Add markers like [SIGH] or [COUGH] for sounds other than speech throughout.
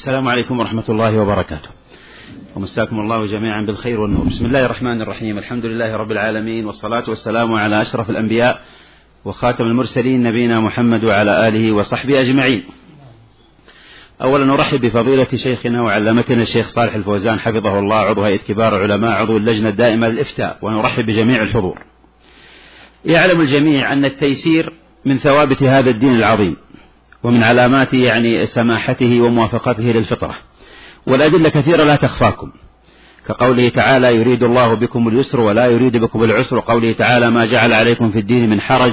السلام عليكم ورحمة الله وبركاته. ومساكم الله جميعا بالخير والنور. بسم الله الرحمن الرحيم. الحمد لله رب العالمين والصلاة والسلام على أشرف الأنبياء وخاتم المرسلين نبينا محمد وعلى آله وصحبه أجمعين. أولا نرحب بفضيلة شيخنا وعلمتنا الشيخ صالح الفوزان حفظه الله عضو هيئة كبار العلماء عضو اللجنة الدائمة للإفتاء. ونرحب بجميع الحضور. يعلم الجميع أن التيسير من ثوابت هذا الدين العظيم. ومن علامات يعني سماحته وموافقته للفطرة. والأدلة كثيرة لا تخفاكم. كقوله تعالى يريد الله بكم اليسر ولا يريد بكم العسر وقوله تعالى ما جعل عليكم في الدين من حرج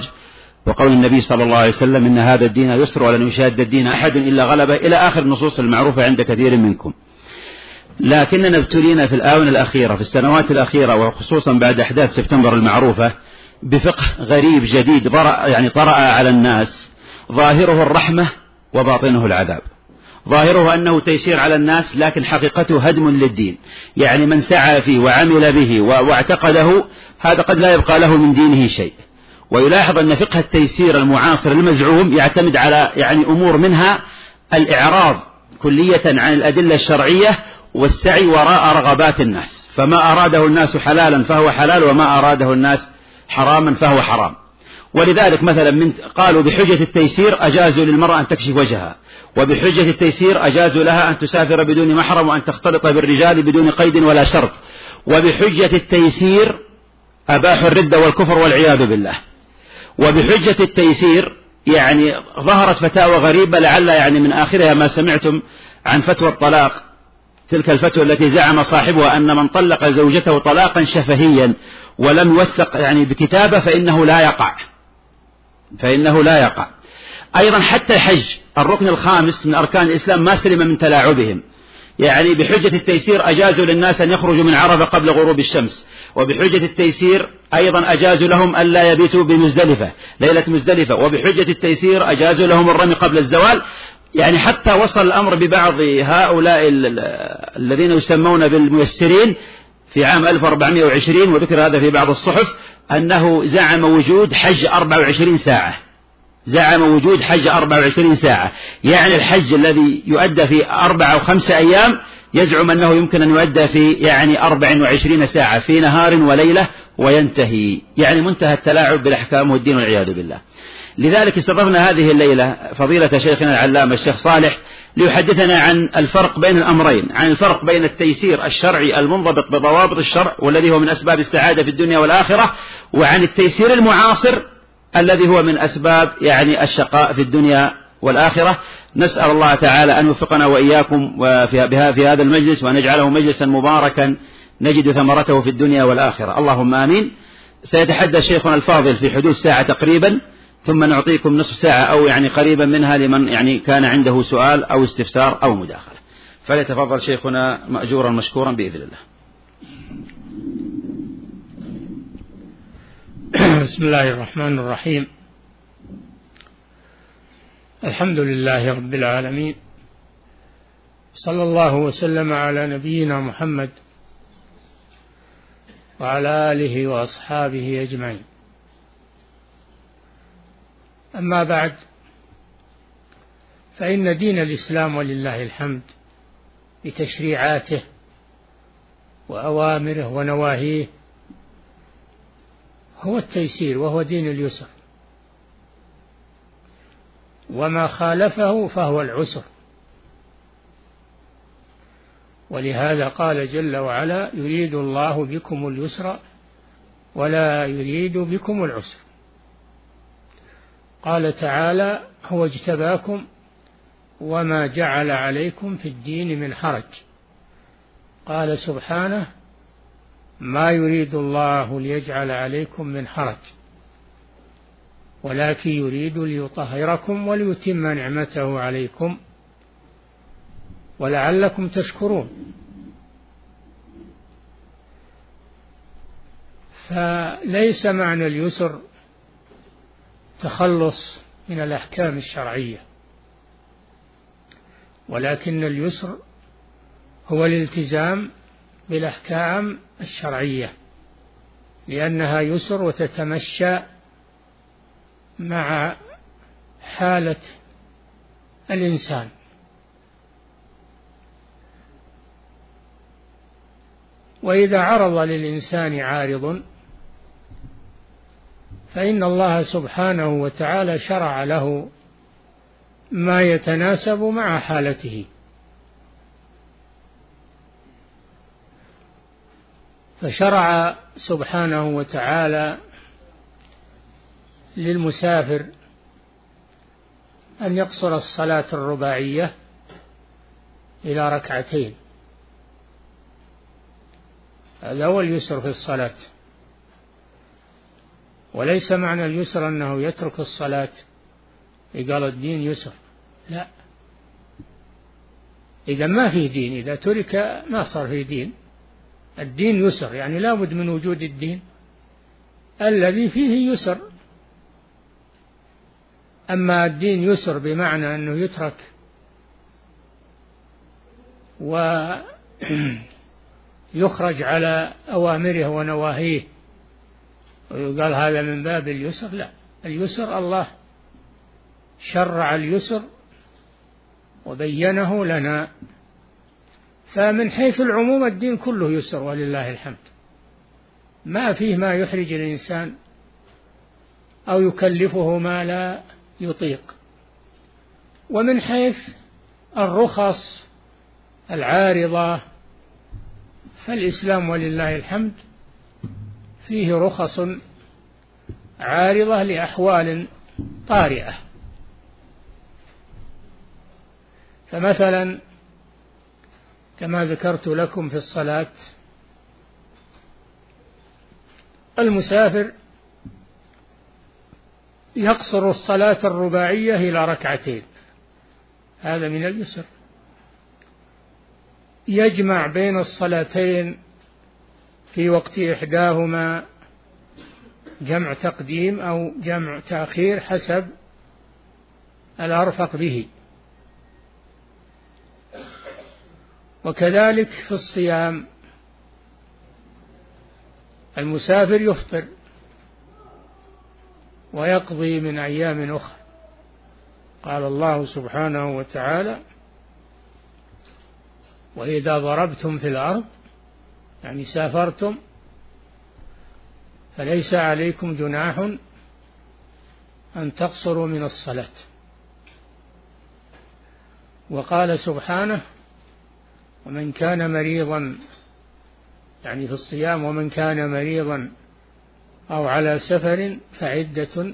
وقول النبي صلى الله عليه وسلم إن هذا الدين يسر ولن يشاد الدين أحد إلا غلبه إلى آخر النصوص المعروفة عند كثير منكم. لكننا ابتلينا في الآونة الأخيرة في السنوات الأخيرة وخصوصا بعد أحداث سبتمبر المعروفة بفقه غريب جديد يعني طرأ على الناس. ظاهره الرحمة وباطنه العذاب. ظاهره أنه تيسير على الناس لكن حقيقته هدم للدين. يعني من سعى فيه وعمل به واعتقده هذا قد لا يبقى له من دينه شيء. ويلاحظ أن فقه التيسير المعاصر المزعوم يعتمد على يعني أمور منها الإعراض كلية عن الأدلة الشرعية والسعي وراء رغبات الناس. فما أراده الناس حلالا فهو حلال وما أراده الناس حراما فهو حرام. ولذلك مثلا من قالوا بحجة التيسير أجازوا للمرأة أن تكشف وجهها وبحجة التيسير أجازوا لها أن تسافر بدون محرم وأن تختلط بالرجال بدون قيد ولا شرط. وبحجة التيسير أباحوا الردة والكفر والعياذ بالله. وبحجة التيسير يعني ظهرت فتاوى غريبة لعل يعني من آخرها ما سمعتم عن فتوى الطلاق تلك الفتوى التي زعم صاحبها أن من طلق زوجته طلاقا شفهيا ولم يوثق يعني بكتابة فإنه لا يقع. فإنه لا يقع. أيضا حتى الحج الركن الخامس من أركان الإسلام ما سلم من تلاعبهم. يعني بحجة التيسير أجازوا للناس أن يخرجوا من عرفة قبل غروب الشمس. وبحجة التيسير أيضا أجازوا لهم ألا يبيتوا بمزدلفة ليلة مزدلفة. وبحجة التيسير أجازوا لهم الرمي قبل الزوال. يعني حتى وصل الأمر ببعض هؤلاء الذين يسمون بالميسرين في عام 1420 وذكر هذا في بعض الصحف. أنه زعم وجود حج 24 ساعة. زعم وجود حج 24 ساعة. يعني الحج الذي يؤدى في أربع أو خمسة أيام يزعم أنه يمكن أن يؤدى في يعني 24 ساعة في نهار وليلة وينتهي. يعني منتهى التلاعب بالأحكام والدين والعياذ بالله. لذلك استضفنا هذه الليلة فضيلة شيخنا العلامة الشيخ صالح ليحدثنا عن الفرق بين الأمرين عن الفرق بين التيسير الشرعي المنضبط بضوابط الشرع والذي هو من أسباب السعادة في الدنيا والآخرة وعن التيسير المعاصر الذي هو من أسباب يعني الشقاء في الدنيا والآخرة. نسأل الله تعالى أن يوفقنا وإياكم في هذا المجلس وأن يجعله مجلسا مباركا نجد ثمرته في الدنيا والآخرة. اللهم آمين. سيتحدث شيخنا الفاضل في حدود ساعة تقريبا. ثم نعطيكم نصف ساعة أو يعني قريبا منها لمن يعني كان عنده سؤال أو استفسار أو مداخلة. فليتفضل شيخنا مأجورا مشكورا بإذن الله. [CLEARS THROAT] بسم الله الرحمن الرحيم. الحمد لله رب العالمين. صلى الله وسلم على نبينا محمد وعلى آله وأصحابه أجمعين. أما بعد فإن دين الإسلام ولله الحمد بتشريعاته وأوامره ونواهيه هو التيسير وهو دين اليسر. وما خالفه فهو العسر. ولهذا قال جل وعلا يريد الله بكم اليسر ولا يريد بكم العسر. قال تعالى هو اجتباكم وما جعل عليكم في الدين من حرج. قال سبحانه ما يريد الله ليجعل عليكم من حرج ولكن يريد ليطهركم وليتم نعمته عليكم ولعلكم تشكرون. فليس معنى اليسر تخلص من الأحكام الشرعية. ولكن اليسر هو الالتزام بالأحكام الشرعية لأنها يسر وتتمشى مع حالة الإنسان. وإذا عرض للإنسان عارض فإن الله سبحانه وتعالى شرع له ما يتناسب مع حالته. فشرع سبحانه وتعالى للمسافر أن يقصر الصلاة الرباعية إلى ركعتين. هذا هو اليسر في الصلاة. وليس معنى اليسر أنه يترك الصلاة؟ قال الدين يسر. لا. إذا ما في دين إذا ترك ما صار في دين. الدين يسر يعني لا بد من وجود الدين. الذي فيه يسر. أما الدين يسر بمعنى أنه يترك ويخرج [CLEARS THROAT] على أوامره ونواهيه. ويقال هذا من باب اليسر؟ لا. اليسر الله شرع اليسر وبينه لنا. فمن حيث العموم الدين كله يسر ولله الحمد. ما فيه ما يحرج الإنسان أو يكلفه ما لا يطيق. ومن حيث الرخص العارضة فالإسلام ولله الحمد فيه رخص عارضة لأحوال طارئة. فمثلا كما ذكرت لكم في الصلاة المسافر يقصر الصلاة الرباعية إلى ركعتين. هذا من اليسر. يجمع بين الصلاتين في وقت إحداهما جمع تقديم أو جمع تأخير حسب الأرفق به. وكذلك في الصيام المسافر يفطر ويقضي من أيام أخرى. قال الله سبحانه وتعالى وإذا ضربتم في الأرض يعني سافرتم فليس عليكم جناح أن تقصروا من الصلاة. وقال سبحانه ومن كان مريضا يعني في الصيام ومن كان مريضا أو على سفر فعدة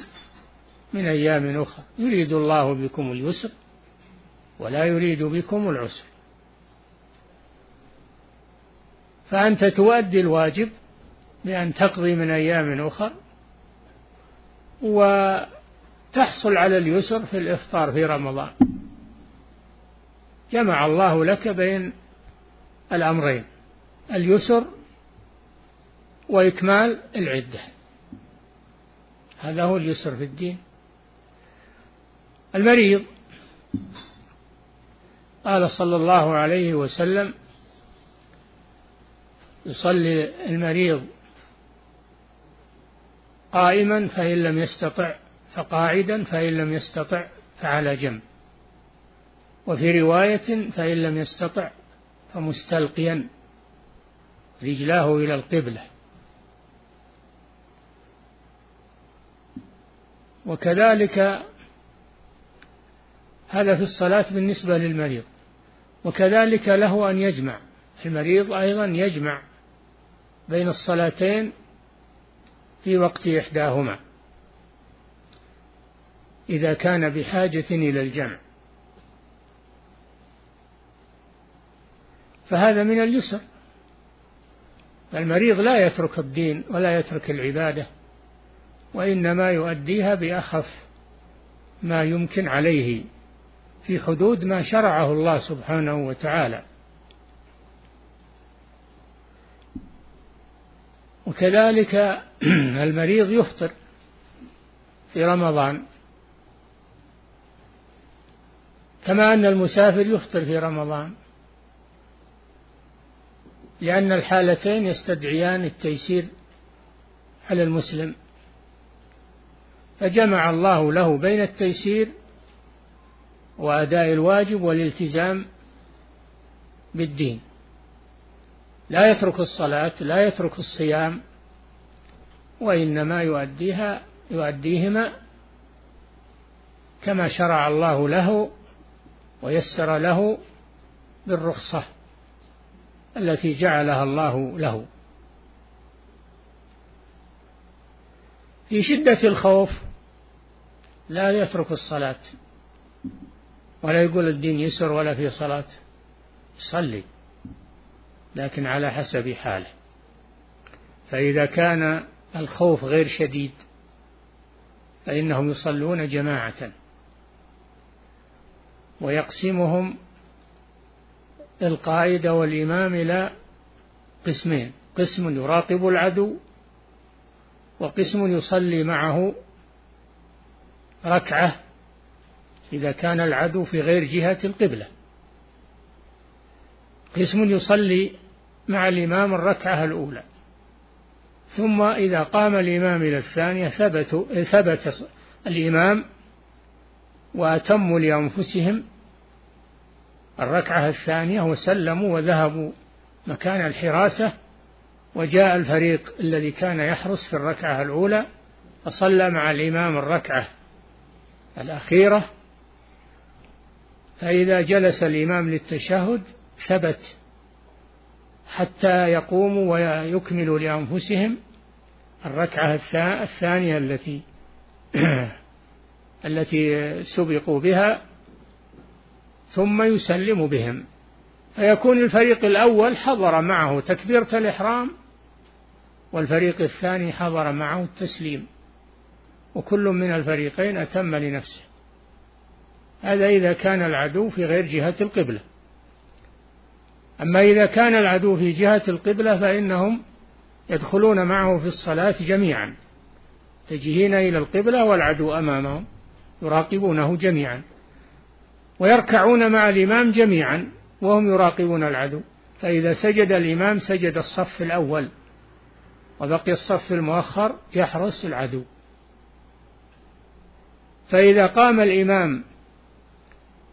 من أيام أخرى. يريد الله بكم اليسر ولا يريد بكم العسر. فأنت تؤدي الواجب بأن تقضي من أيام أخرى وتحصل على اليسر في الإفطار في رمضان. جمع الله لك بين الأمرين اليسر وإكمال العدة. هذا هو اليسر في الدين. المريض قال صلى الله عليه وسلم يصلي المريض قائما فإن لم يستطع فقاعدا فإن لم يستطع فعلى جنب. وفي رواية فإن لم يستطع فمستلقيا رجلاه إلى القبلة. وكذلك هذا في الصلاة بالنسبة للمريض. وكذلك له أن يجمع المريض أيضا يجمع بين الصلاتين في وقت إحداهما. إذا كان بحاجة إلى الجمع. فهذا من اليسر. المريض لا يترك الدين ولا يترك العبادة وإنما يؤديها بأخف ما يمكن عليه في حدود ما شرعه الله سبحانه وتعالى. وكذلك [CLEARS THROAT] المريض يفطر في رمضان. كما أن المسافر يفطر في رمضان. لأن الحالتين يستدعيان التيسير على المسلم. فجمع الله له بين التيسير وأداء الواجب والالتزام بالدين. لا يترك الصلاة لا يترك الصيام وإنما يؤديها يؤديهما كما شرع الله له ويسر له بالرخصة التي جعلها الله له. في شدة الخوف لا يترك الصلاة ولا يقول الدين يسر ولا في صلاة صلي. لكن على حسب حاله. فإذا كان الخوف غير شديد فإنهم يصلون جماعة. ويقسمهم القائد والإمام إلى قسمين قسم يراقب العدو وقسم يصلي معه ركعة إذا كان العدو في غير جهة القبلة. قسم يصلي مع الإمام الركعة الأولى. ثم إذا قام الإمام إلى الثانية ثبت ثبت الإمام وأتموا لأنفسهم الركعة الثانية وسلموا وذهبوا مكان الحراسة وجاء الفريق الذي كان يحرس في الركعة الأولى فصلى مع الإمام الركعة الأخيرة. فإذا جلس الإمام للتشهد ثبت حتى يقوموا ويكملوا لأنفسهم الركعة الثانية التي [CLEARS THROAT] التي سبقوا بها ثم يسلم بهم. فيكون الفريق الأول حضر معه تكبيرة الإحرام والفريق الثاني حضر معه التسليم. وكل من الفريقين أتم لنفسه. هذا إذا كان العدو في غير جهة القبلة. أما إذا كان العدو في جهة القبلة فإنهم يدخلون معه في الصلاة جميعا. تجهين إلى القبلة والعدو أمامهم يراقبونه جميعا. ويركعون مع الإمام جميعا وهم يراقبون العدو. فإذا سجد الإمام سجد الصف الأول. وبقي الصف المؤخر يحرس العدو. فإذا قام الإمام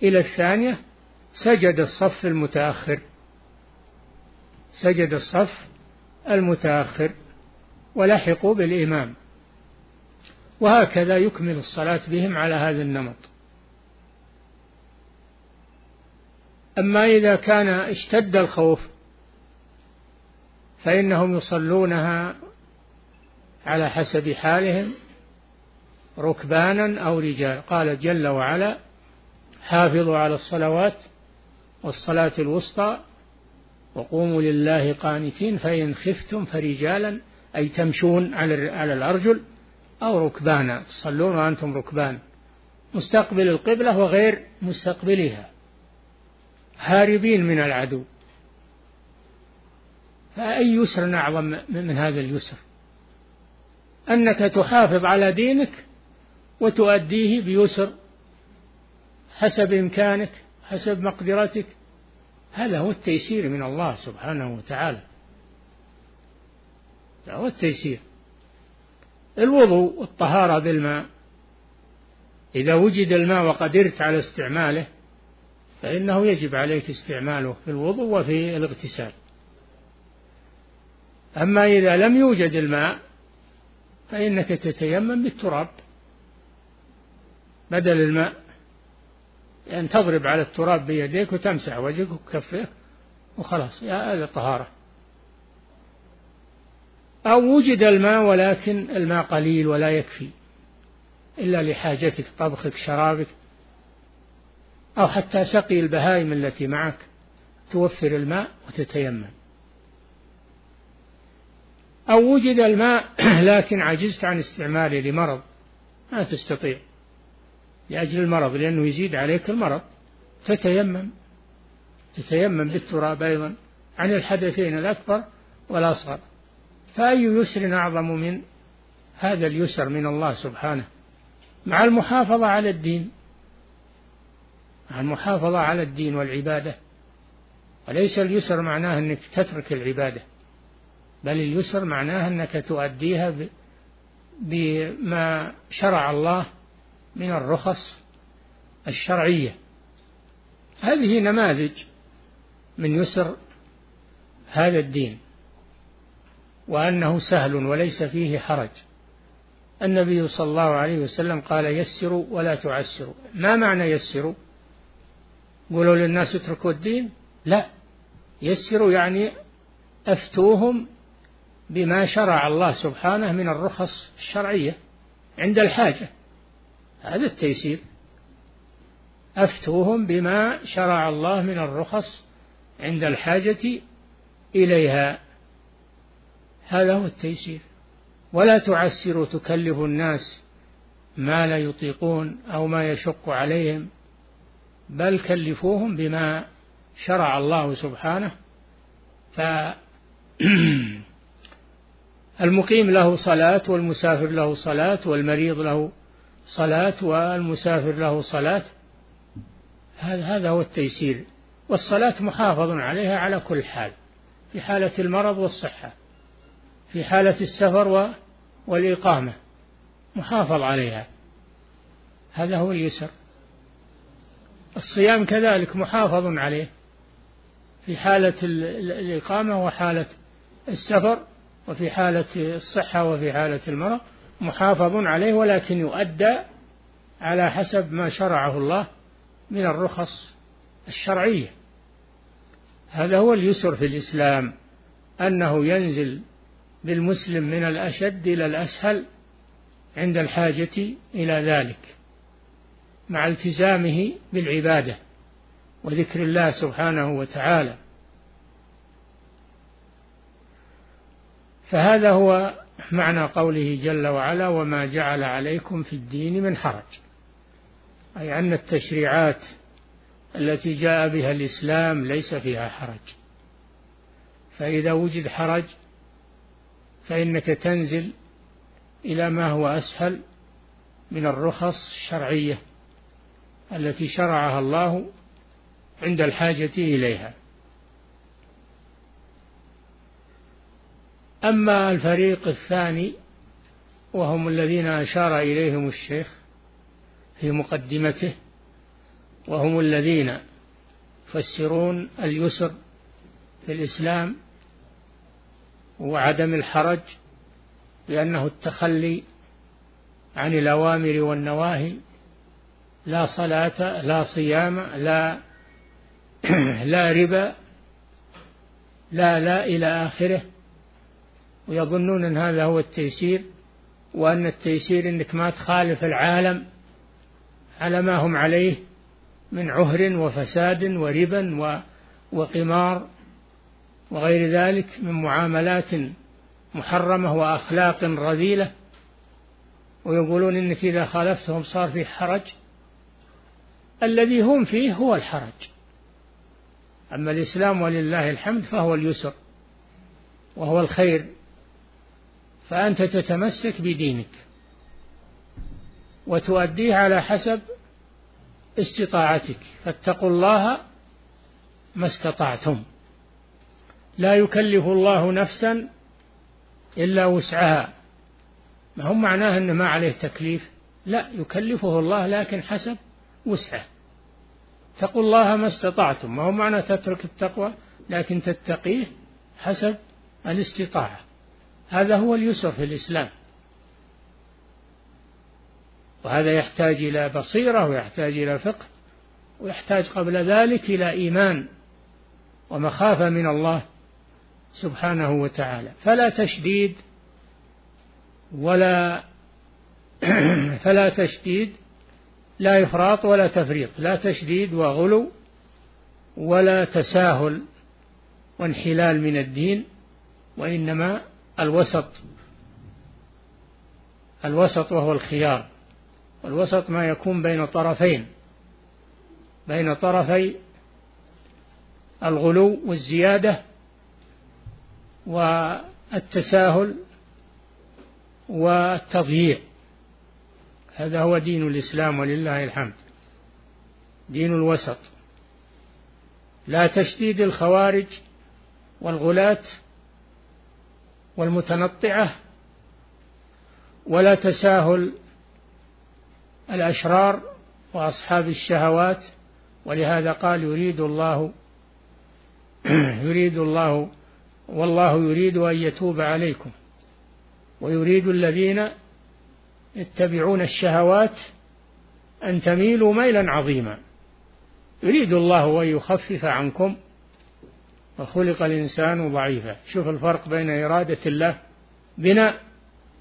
إلى الثانية سجد الصف المتأخر. سجد الصف المتأخر ولحقوا بالإمام. وهكذا يكمل الصلاة بهم على هذا النمط. أما إذا كان اشتد الخوف فإنهم يصلونها على حسب حالهم ركبانا أو رجال. قال جل وعلا حافظوا على الصلوات والصلاة الوسطى وقوموا لله قانتين فإن خفتم فرجالا أي تمشون على الأرجل أو ركبانا تصلون وأنتم ركبان. مستقبل القبلة وغير مستقبلها. هاربين من العدو. فأي يسر أعظم من هذا اليسر؟ أنك تحافظ على دينك وتؤديه بيسر حسب إمكانك حسب مقدرتك هذا هو التيسير من الله سبحانه وتعالى. هذا هو التيسير. الوضوء والطهارة بالماء. إذا وجد الماء وقدرت على استعماله فإنه يجب عليك استعماله في الوضوء وفي الاغتسال. أما إذا لم يوجد الماء فإنك تتيمم بالتراب. بدل الماء يعني تضرب على التراب بيديك وتمسح وجهك وكفيك وخلاص. يا هذا طهارة. أو وجد الماء ولكن الماء قليل ولا يكفي إلا لحاجتك طبخك شرابك أو حتى سقي البهائم التي معك توفر الماء وتتيمم. أو وجد الماء [CLEARS THROAT] لكن عجزت عن استعماله لمرض ما تستطيع. لأجل المرض لأنه يزيد عليك المرض. تتيمم تتيمم بالتراب أيضا عن الحدثين الأكبر والأصغر. فأي يسر أعظم من هذا اليسر من الله سبحانه؟ مع المحافظة على الدين. مع المحافظة على الدين والعبادة. وليس اليسر معناه أنك تترك العبادة بل اليسر معناه أنك تؤديها بما شرع الله من الرخص الشرعية. هذه نماذج من يسر هذا الدين وأنه سهل وليس فيه حرج. النبي صلى الله عليه وسلم قال يسروا ولا تعسروا. ما معنى يسروا؟ قولوا للناس اتركوا الدين؟ لا. يسروا يعني أفتوهم بما شرع الله سبحانه من الرخص الشرعية عند الحاجة. هذا التيسير. أفتوهم بما شرع الله من الرخص عند الحاجة إليها. هذا هو التيسير. ولا تعسروا تكلف الناس ما لا يطيقون أو ما يشق عليهم بل كلفوهم بما شرع الله سبحانه. ف [CLEARS THROAT] المقيم له صلاة والمسافر له صلاة والمريض له صلاة والمسافر له صلاة. هذا هو التيسير. والصلاة محافظ عليها على كل حال في حالة المرض والصحة في حالة السفر والإقامة محافظ عليها. هذا هو اليسر. الصيام كذلك محافظ عليه في حالة الإقامة وحالة السفر وفي حالة الصحة وفي حالة المرض. محافظ عليه ولكن يؤدى على حسب ما شرعه الله من الرخص الشرعية. هذا هو اليسر في الإسلام أنه ينزل بالمسلم من الأشد إلى الأسهل عند الحاجة إلى ذلك مع التزامه بالعبادة وذكر الله سبحانه وتعالى. فهذا هو معنى قوله جل وعلا وما جعل عليكم في الدين من حرج. أي أن التشريعات التي جاء بها الإسلام ليس فيها حرج. فإذا وجد حرج فإنك تنزل إلى ما هو أسهل من الرخص الشرعية التي شرعها الله عند الحاجة إليها. أما الفريق الثاني وهم الذين أشار إليهم الشيخ في مقدمته وهم الذين يفسرون اليسر في الإسلام وعدم الحرج بأنه التخلي عن الأوامر والنواهي لا صلاة لا صيام لا [CLEARS THROAT] لا ربا لا لا إلى آخره. ويظنون أن هذا هو التيسير وأن التيسير أنك ما تخالف العالم على ما هم عليه من عهر وفساد وربا وقمار وغير ذلك من معاملات محرمة وأخلاق رذيلة. ويقولون إنك إذا خالفتهم صار فيه حرج. الذي هم فيه هو الحرج. أما الإسلام ولله الحمد فهو اليسر وهو الخير. فأنت تتمسك بدينك وتؤديه على حسب استطاعتك. فاتقوا الله ما استطعتم. لا يكلف الله نفسا إلا وسعها. ما هو معناه أنه ما عليه تكليف؟ لا يكلفه الله لكن حسب وسعه. اتقوا الله ما استطعتم. ما هو معنى تترك التقوى؟ لكن تتقيه حسب الاستطاعة. هذا هو اليسر في الإسلام. وهذا يحتاج إلى بصيرة ويحتاج إلى فقه ويحتاج قبل ذلك إلى إيمان ومخافة من الله سبحانه وتعالى. فلا تشديد ولا [CLEARS THROAT] فلا تشديد لا إفراط ولا تفريط لا تشديد وغلو ولا تساهل وانحلال من الدين وإنما الوسط الوسط وهو الخيار. والوسط ما يكون بين طرفين بين طرفي الغلو والزيادة والتساهل والتضييع. هذا هو دين الإسلام ولله الحمد. دين الوسط. لا تشديد الخوارج والغلاة والمتنطعة ولا تساهل الأشرار وأصحاب الشهوات ولهذا قال يريد الله [CLEARS THROAT] يريد الله والله يريد أن يتوب عليكم. ويريد الذين يتبعون الشهوات أن تميلوا ميلا عظيما. يريد الله أن يخفف عنكم وخلق الإنسان ضعيفا. شوف الفرق بين إرادة الله بنا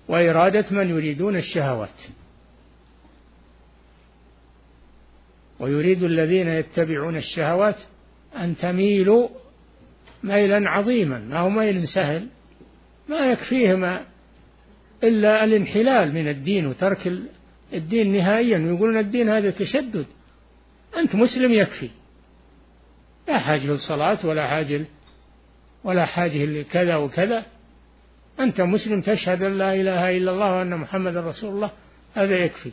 وإرادة من يريدون الشهوات. ويريد الذين يتبعون الشهوات أن تميلوا ميلا عظيما. ما هو ميل سهل. ما يكفيهم إلا الانحلال من الدين وترك الدين نهائيا. ويقولون الدين هذا تشدد. أنت مسلم يكفي. لا حاجة للصلاة ولا حاجة ولا حاجة لكذا وكذا. أنت مسلم تشهد أن لا إله إلا الله وأن محمد رسول الله هذا يكفي.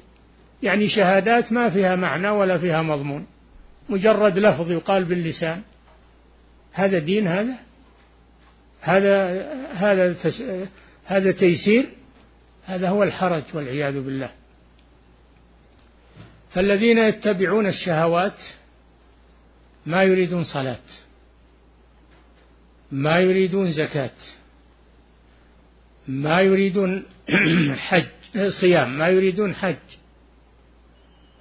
يعني شهادات ما فيها معنى ولا فيها مضمون. مجرد لفظ يقال باللسان. هذا دين هذا؟ هذا هذا هذا تيسير؟ هذا هو الحرج والعياذ بالله. فالذين يتبعون الشهوات ما يريدون صلاة ما يريدون زكاة ما يريدون [CLEARS THROAT] حج صيام ما يريدون حج.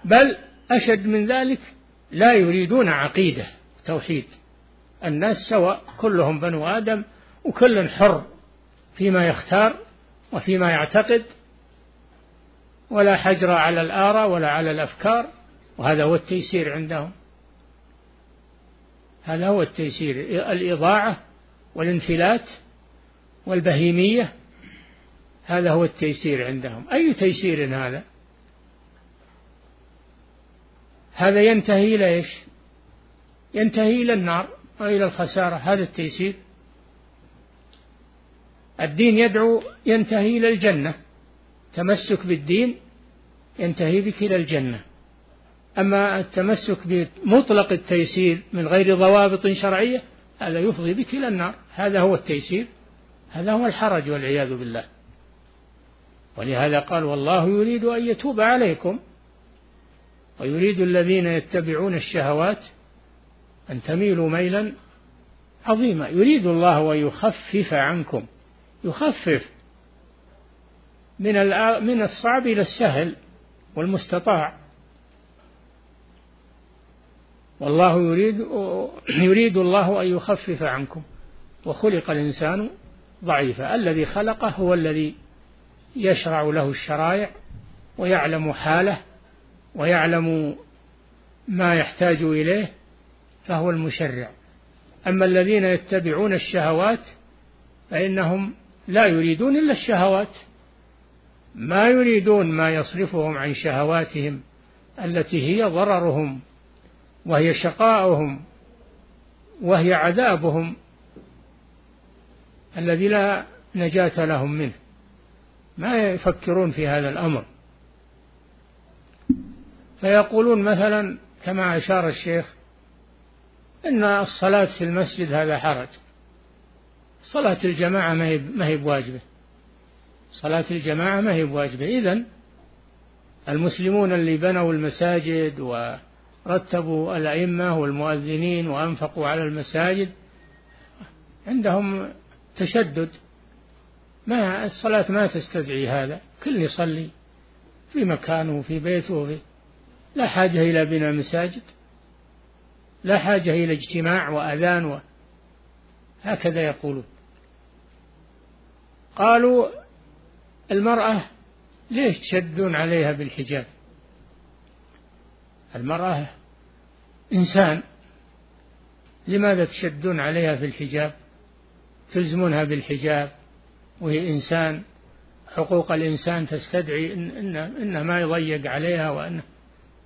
بل أشد من ذلك لا يريدون عقيدة توحيد. الناس سواء كلهم بنو آدم وكل حر فيما يختار وفيما يعتقد ولا حجر على الآراء ولا على الأفكار وهذا هو التيسير عندهم. هذا هو التيسير الإضاعة والانفلات والبهيمية هذا هو التيسير عندهم. أي تيسير هذا؟ هذا ينتهي إلى إيش؟ ينتهي إلى النار وإلى الخسارة هذا التيسير. الدين يدعو ينتهي إلى الجنة تمسك بالدين ينتهي بك إلى الجنة. أما التمسك بمطلق التيسير من غير ضوابط شرعية هذا يفضي بك إلى النار. هذا هو التيسير. هذا هو الحرج والعياذ بالله. ولهذا قال والله يريد أن يتوب عليكم ويريد الذين يتبعون الشهوات أن تميلوا ميلا عظيما. يريد الله أن يخفف عنكم يخفف من من الصعب إلى السهل والمستطاع. والله يريد يريد الله أن يخفف عنكم. وخلق الإنسان ضعيفا. الذي خلقه هو الذي يشرع له الشرائع ويعلم حاله ويعلم ما يحتاج إليه فهو المشرع. أما الذين يتبعون الشهوات فإنهم لا يريدون إلا الشهوات. ما يريدون ما يصرفهم عن شهواتهم التي هي ضررهم. وهي شقاؤهم وهي عذابهم الذي لا نجاة لهم منه. ما يفكرون في هذا الأمر. فيقولون مثلا كما أشار الشيخ أن الصلاة في المسجد هذا حرج. صلاة الجماعة ما هي بواجبة. صلاة الجماعة ما هي بواجبة. إذن المسلمون اللي بنوا المساجد ورتبوا الأئمة والمؤذنين وأنفقوا على المساجد. عندهم تشدد. ما الصلاة ما تستدعي هذا. كل يصلي في مكانه في بيته. في لا حاجة إلى بناء مساجد. لا حاجة إلى اجتماع وأذان و... هكذا يقولون. قالوا المرأة ليش تشدون عليها بالحجاب؟ المرأة إنسان لماذا تشدون عليها في الحجاب؟ تلزمونها بالحجاب وهي إنسان حقوق الإنسان تستدعي إن, إن, إن ما يضيق عليها وأن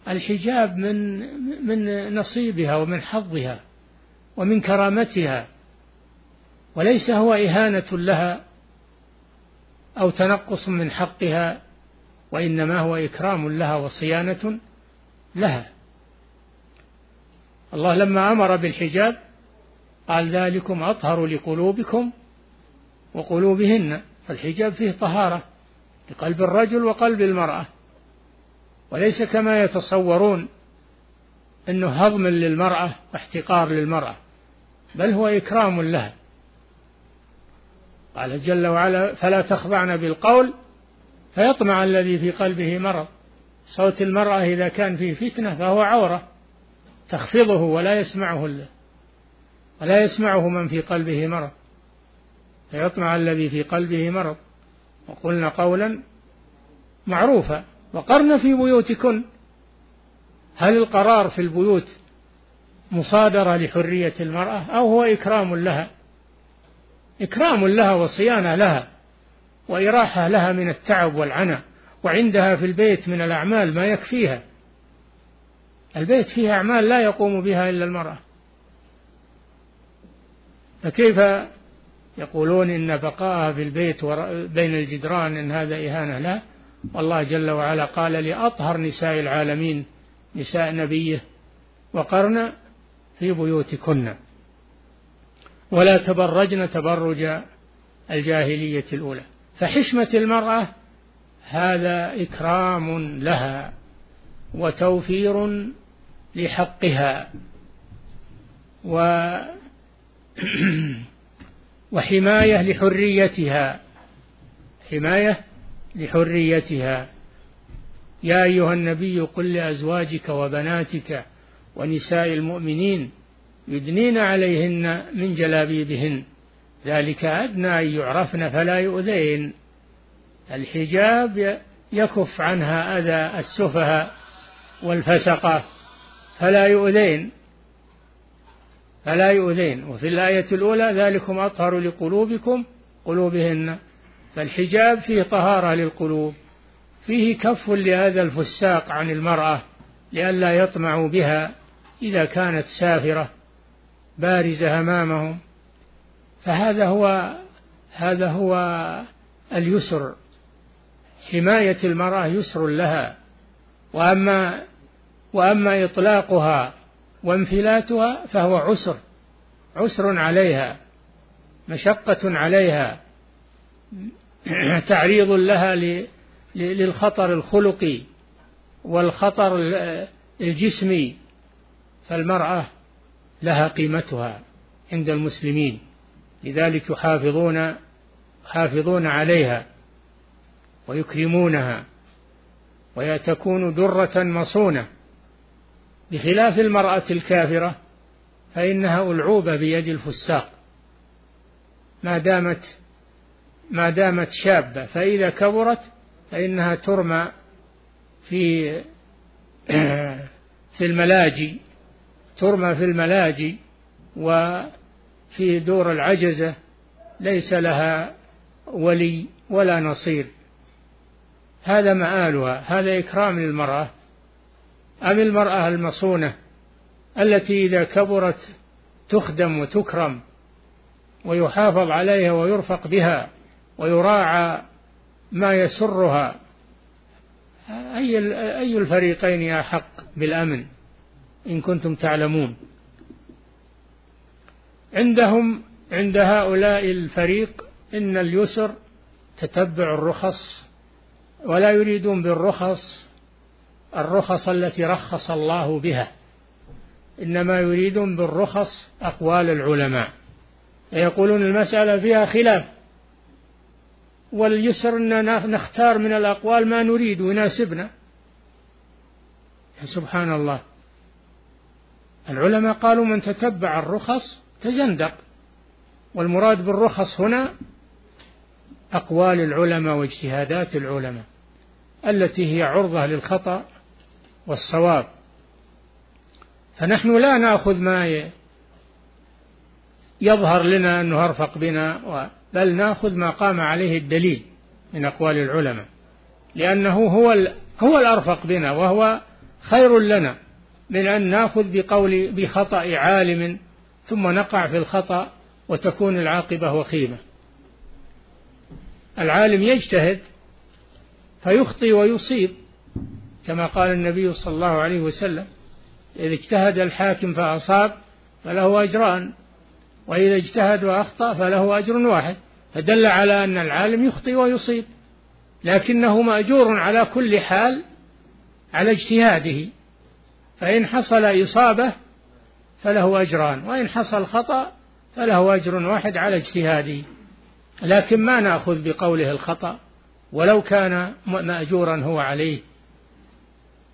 الحجاب من من نصيبها ومن حظها ومن كرامتها وليس هو إهانة لها أو تنقص من حقها وإنما هو إكرام لها وصيانة لها. الله لما أمر بالحجاب قال ذلكم أطهر لقلوبكم وقلوبهن فالحجاب فيه طهارة لقلب الرجل وقلب المرأة. وليس كما يتصورون أنه هضم للمرأة واحتقار للمرأة بل هو إكرام لها. قال جل وعلا فلا تخضعن بالقول فيطمع الذي في قلبه مرض. صوت المرأة إذا كان فيه فتنة فهو عورة تخفضه ولا يسمعه ولا يسمعه من في قلبه مرض فيطمع الذي في قلبه مرض. وقلنا قولا معروفا وقرن في بيوتكن. هل القرار في البيوت مصادرة لحرية المرأة أو هو إكرام لها؟ إكرام لها وصيانة لها وإراحة لها من التعب والعنى وعندها في البيت من الأعمال ما يكفيها. البيت فيه أعمال لا يقوم بها إلا المرأة. فكيف يقولون إن بقاءها في البيت بين الجدران إن هذا إهانة لا؟ والله جل وعلا قال لأطهر نساء العالمين نساء نبيه وقرن في بيوتكن. ولا تبرجن تبرج الجاهلية الأولى. فحشمة المرأة هذا إكرام لها وتوفير لحقها. [CLEARS THROAT] وحماية لحريتها. حماية لحريتها. يا أيها النبي قل لأزواجك وبناتك ونساء المؤمنين يدنين عليهن من جلابيبهن. ذلك أدنى أن يعرفن فلا يؤذين. الحجاب يكف عنها أذى السفهاء والفسقة فلا يؤذين فلا يؤذين. وفي الآية الأولى ذلكم أطهر لقلوبكم قلوبهن فالحجاب فيه طهارة للقلوب فيه كف لهذا الفساق عن المرأة لئلا يطمعوا بها إذا كانت سافرة بارزة أمامهم. فهذا هو هذا هو اليسر. حماية المرأة يسر لها وأما وأما إطلاقها وانفلاتها فهو عسر عسر عليها مشقة عليها [CLEARS THROAT] تعريض لها للخطر الخلقي والخطر الجسمي فالمرأة لها قيمتها عند المسلمين لذلك يحافظون يحافظون عليها. ويكرمونها وتكون درة مصونة بخلاف المرأة الكافرة فإنها ألعوبة بيد الفساق. ما دامت ما دامت شابة فإذا كبرت فإنها ترمى في [CLEARS THROAT] في الملاجي ترمى في الملاجي وفي دور العجزة ليس لها ولي ولا نصير. هذا مآلها هذا إكرام للمرأة. أم المرأة المصونة التي إذا كبرت تخدم وتكرم ويحافظ عليها ويرفق بها ويراعى ما يسرها أي أي الفريقين أحق بالأمن إن كنتم تعلمون. عندهم عند هؤلاء الفريق إن اليسر تتبع الرخص ولا يريدون بالرخص الرخص التي رخص الله بها. إنما يريدون بالرخص أقوال العلماء. يقولون المسألة فيها خلاف. واليسر أننا نختار من الأقوال ما نريد ويناسبنا. سبحان الله. العلماء قالوا من تتبع الرخص تزندق. والمراد بالرخص هنا أقوال العلماء واجتهادات العلماء التي هي عرضة للخطأ والصواب. فنحن لا نأخذ ما يظهر لنا أنه أرفق بنا بل نأخذ ما قام عليه الدليل من أقوال العلماء لأنه هو هو الأرفق بنا وهو خير لنا من أن نأخذ بقول بخطأ عالم ثم نقع في الخطأ وتكون العاقبة وخيمة. العالم يجتهد فيخطي ويصيب كما قال النبي صلى الله عليه وسلم إذا اجتهد الحاكم فأصاب فله أجران وإذا اجتهد وأخطأ فله أجر واحد. فدل على أن العالم يخطئ ويصيب لكنه مأجور على كل حال على اجتهاده فإن حصل إصابة فله أجران وإن حصل خطأ فله أجر واحد على اجتهاده. لكن ما نأخذ بقوله الخطأ ولو كان مأجورا هو عليه.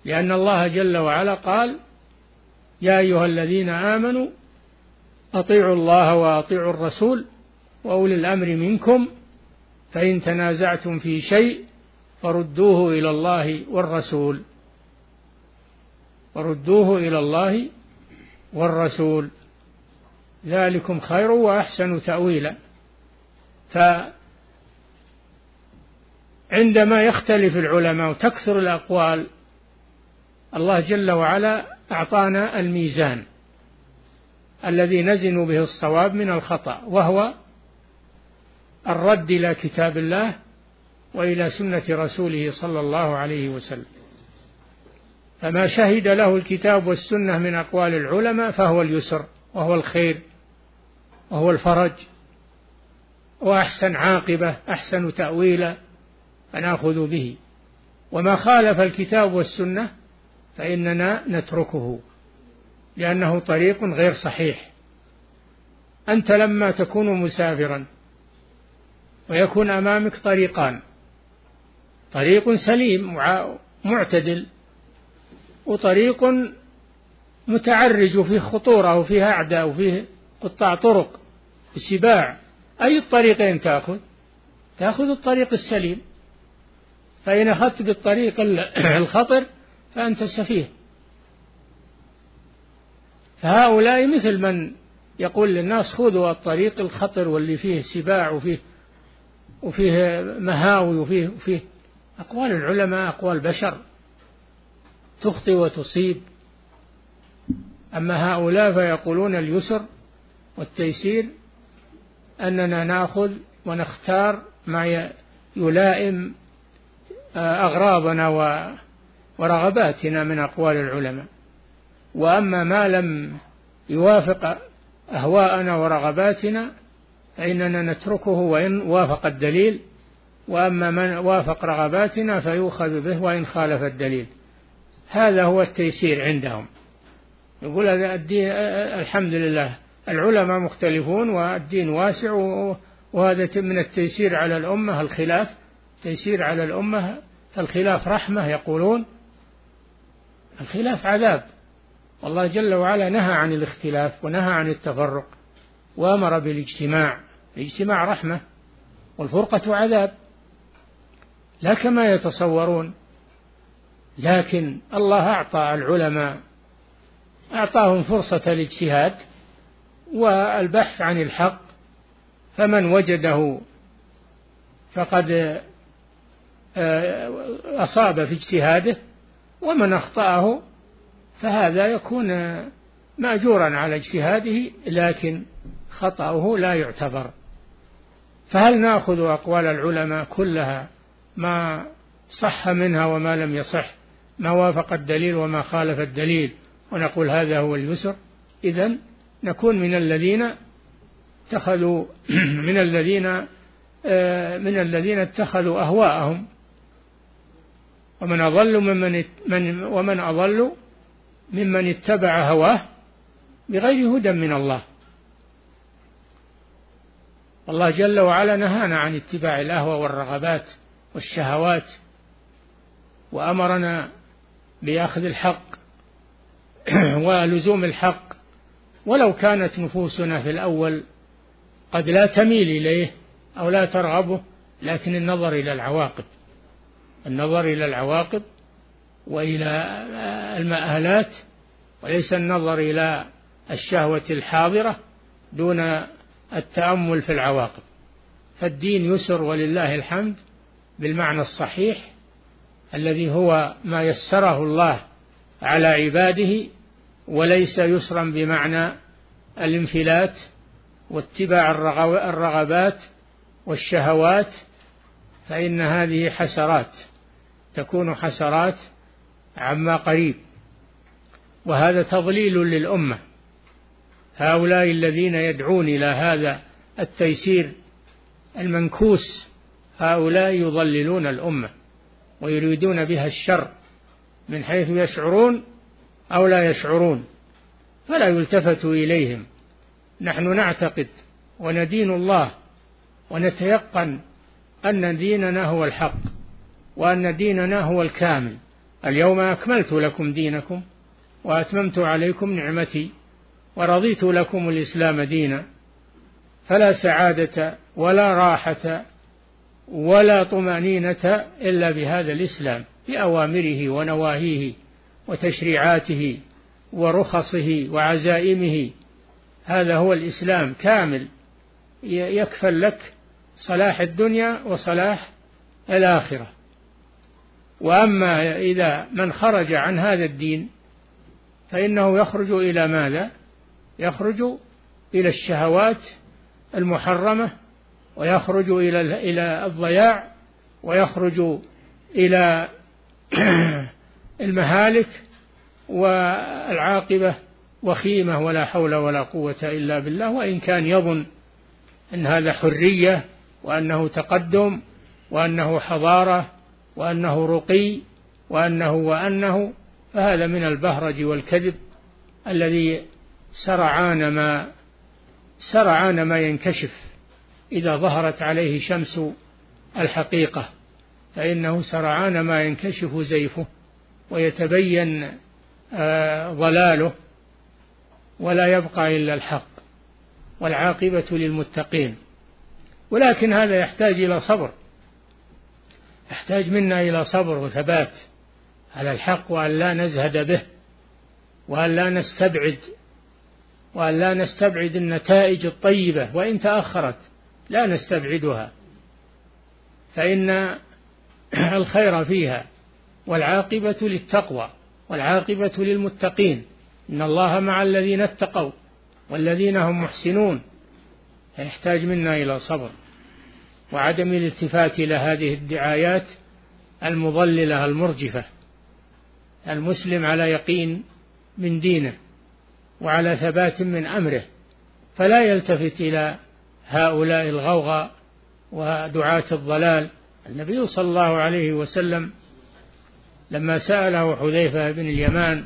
لأن الله جل وعلا قال يا أيها الذين آمنوا أطيعوا الله وأطيعوا الرسول وأولي الأمر منكم فإن تنازعتم في شيء فردوه إلى الله والرسول. وردوه إلى الله والرسول. ذلكم خير وأحسن تأويلا. فعندما يختلف العلماء وتكثر الأقوال الله جل وعلا أعطانا الميزان الذي نزن به الصواب من الخطأ وهو الرد إلى كتاب الله وإلى سنة رسوله صلى الله عليه وسلم. فما شهد له الكتاب والسنة من أقوال العلماء فهو اليسر وهو الخير وهو الفرج. وأحسن عاقبة أحسن تأويلا فناخذ به. وما خالف الكتاب والسنة فإننا نتركه لأنه طريق غير صحيح. أنت لما تكون مسافرا ويكون أمامك طريقان طريق سليم معتدل وطريق متعرج وفيه خطورة وفيه أعداء وفيه قطاع طرق وسباع. أي الطريقين تأخذ؟ تأخذ الطريق السليم. فإن أخذت بالطريق [CLEARS THROAT] الخطر فأنت سفيه. فهؤلاء مثل من يقول للناس خذوا الطريق الخطر واللي فيه سباع وفيه وفيه مهاوي وفيه وفيه أقوال العلماء أقوال بشر. تخطئ وتصيب. أما هؤلاء فيقولون اليسر والتيسير أننا نأخذ ونختار ما يلائم آه، أغراضنا ورغباتنا من أقوال العلماء. وأما ما لم يوافق أهواءنا ورغباتنا فإننا نتركه وإن وافق الدليل. وأما من وافق رغباتنا فيؤخذ به وإن خالف الدليل. هذا هو التيسير عندهم. يقول الحمد لله. العلماء مختلفون والدين واسع وهذا من التيسير على الأمة الخلاف. تيسير على الأمة الخلاف رحمة يقولون. الخلاف عذاب. والله جل وعلا نهى عن الاختلاف ونهى عن التفرق وأمر بالاجتماع. الاجتماع رحمة والفرقة عذاب. لا كما يتصورون. لكن الله أعطى العلماء أعطاهم فرصة الاجتهاد. والبحث عن الحق فمن وجده فقد آه، أصاب في اجتهاده ومن أخطأه فهذا يكون مأجورا على اجتهاده لكن خطأه لا يعتبر. فهل نأخذ أقوال العلماء كلها ما صح منها وما لم يصح؟ ما وافق الدليل وما خالف الدليل؟ ونقول هذا هو اليسر. إذا نكون من الذين اتخذوا [CLEARS THROAT] من الذين آه، من الذين اتخذوا أهواءهم. ومن أضل ممن من ومن أضل ممن اتبع هواه بغير هدى من الله. الله جل وعلا نهانا عن اتباع الأهوى والرغبات والشهوات وأمرنا بأخذ الحق [CLEARS THROAT] ولزوم الحق. ولو كانت نفوسنا في الأول قد لا تميل إليه أو لا ترغبه لكن النظر إلى العواقب. النظر إلى العواقب وإلى المآلات وليس النظر إلى الشهوة الحاضرة دون التأمل في العواقب. فالدين يسر ولله الحمد بالمعنى الصحيح الذي هو ما يسره الله على عباده وليس يسرا بمعنى الانفلات واتباع الرغبات والشهوات فإن هذه حسرات تكون حسرات عما قريب. وهذا تضليل للأمة. هؤلاء الذين يدعون إلى هذا التيسير المنكوس هؤلاء يضللون الأمة ويريدون بها الشر من حيث يشعرون أو لا يشعرون فلا يلتفت إليهم. نحن نعتقد وندين الله ونتيقن أن ديننا هو الحق وأن ديننا هو الكامل. اليوم أكملت لكم دينكم وأتممت عليكم نعمتي ورضيت لكم الإسلام دينا. فلا سعادة ولا راحة ولا طمأنينة إلا بهذا الإسلام بأوامره ونواهيه. وتشريعاته ورخصه وعزائمه. هذا هو الإسلام كامل. يكفل لك صلاح الدنيا وصلاح الآخرة. وأما إذا من خرج عن هذا الدين فإنه يخرج إلى ماذا؟ يخرج إلى الشهوات المحرمة ويخرج إلى إلى الضياع ويخرج إلى [CLEARS THROAT] المهالك والعاقبة وخيمة ولا حول ولا قوة إلا بالله وإن كان يظن أن هذا حرية وأنه تقدم وأنه حضارة وأنه رقي وأنه وأنه فهذا من البهرج والكذب الذي سرعان ما سرعان ما ينكشف إذا ظهرت عليه شمس الحقيقة فإنه سرعان ما ينكشف زيفه. ويتبين آه، ضلاله ولا يبقى إلا الحق والعاقبة للمتقين. ولكن هذا يحتاج إلى صبر يحتاج منا إلى صبر وثبات على الحق وأن لا نزهد به وأن لا نستبعد وأن لا نستبعد النتائج الطيبة وإن تأخرت لا نستبعدها فإن الخير فيها. والعاقبة للتقوى والعاقبة للمتقين. إن الله مع الذين اتقوا والذين هم محسنون. يحتاج منا إلى صبر وعدم الالتفات إلى هذه الدعايات المضللة المرجفة. المسلم على يقين من دينه وعلى ثبات من أمره فلا يلتفت إلى هؤلاء الغوغاء ودعاة الضلال. النبي صلى الله عليه وسلم لما سأله حذيفة بن اليمان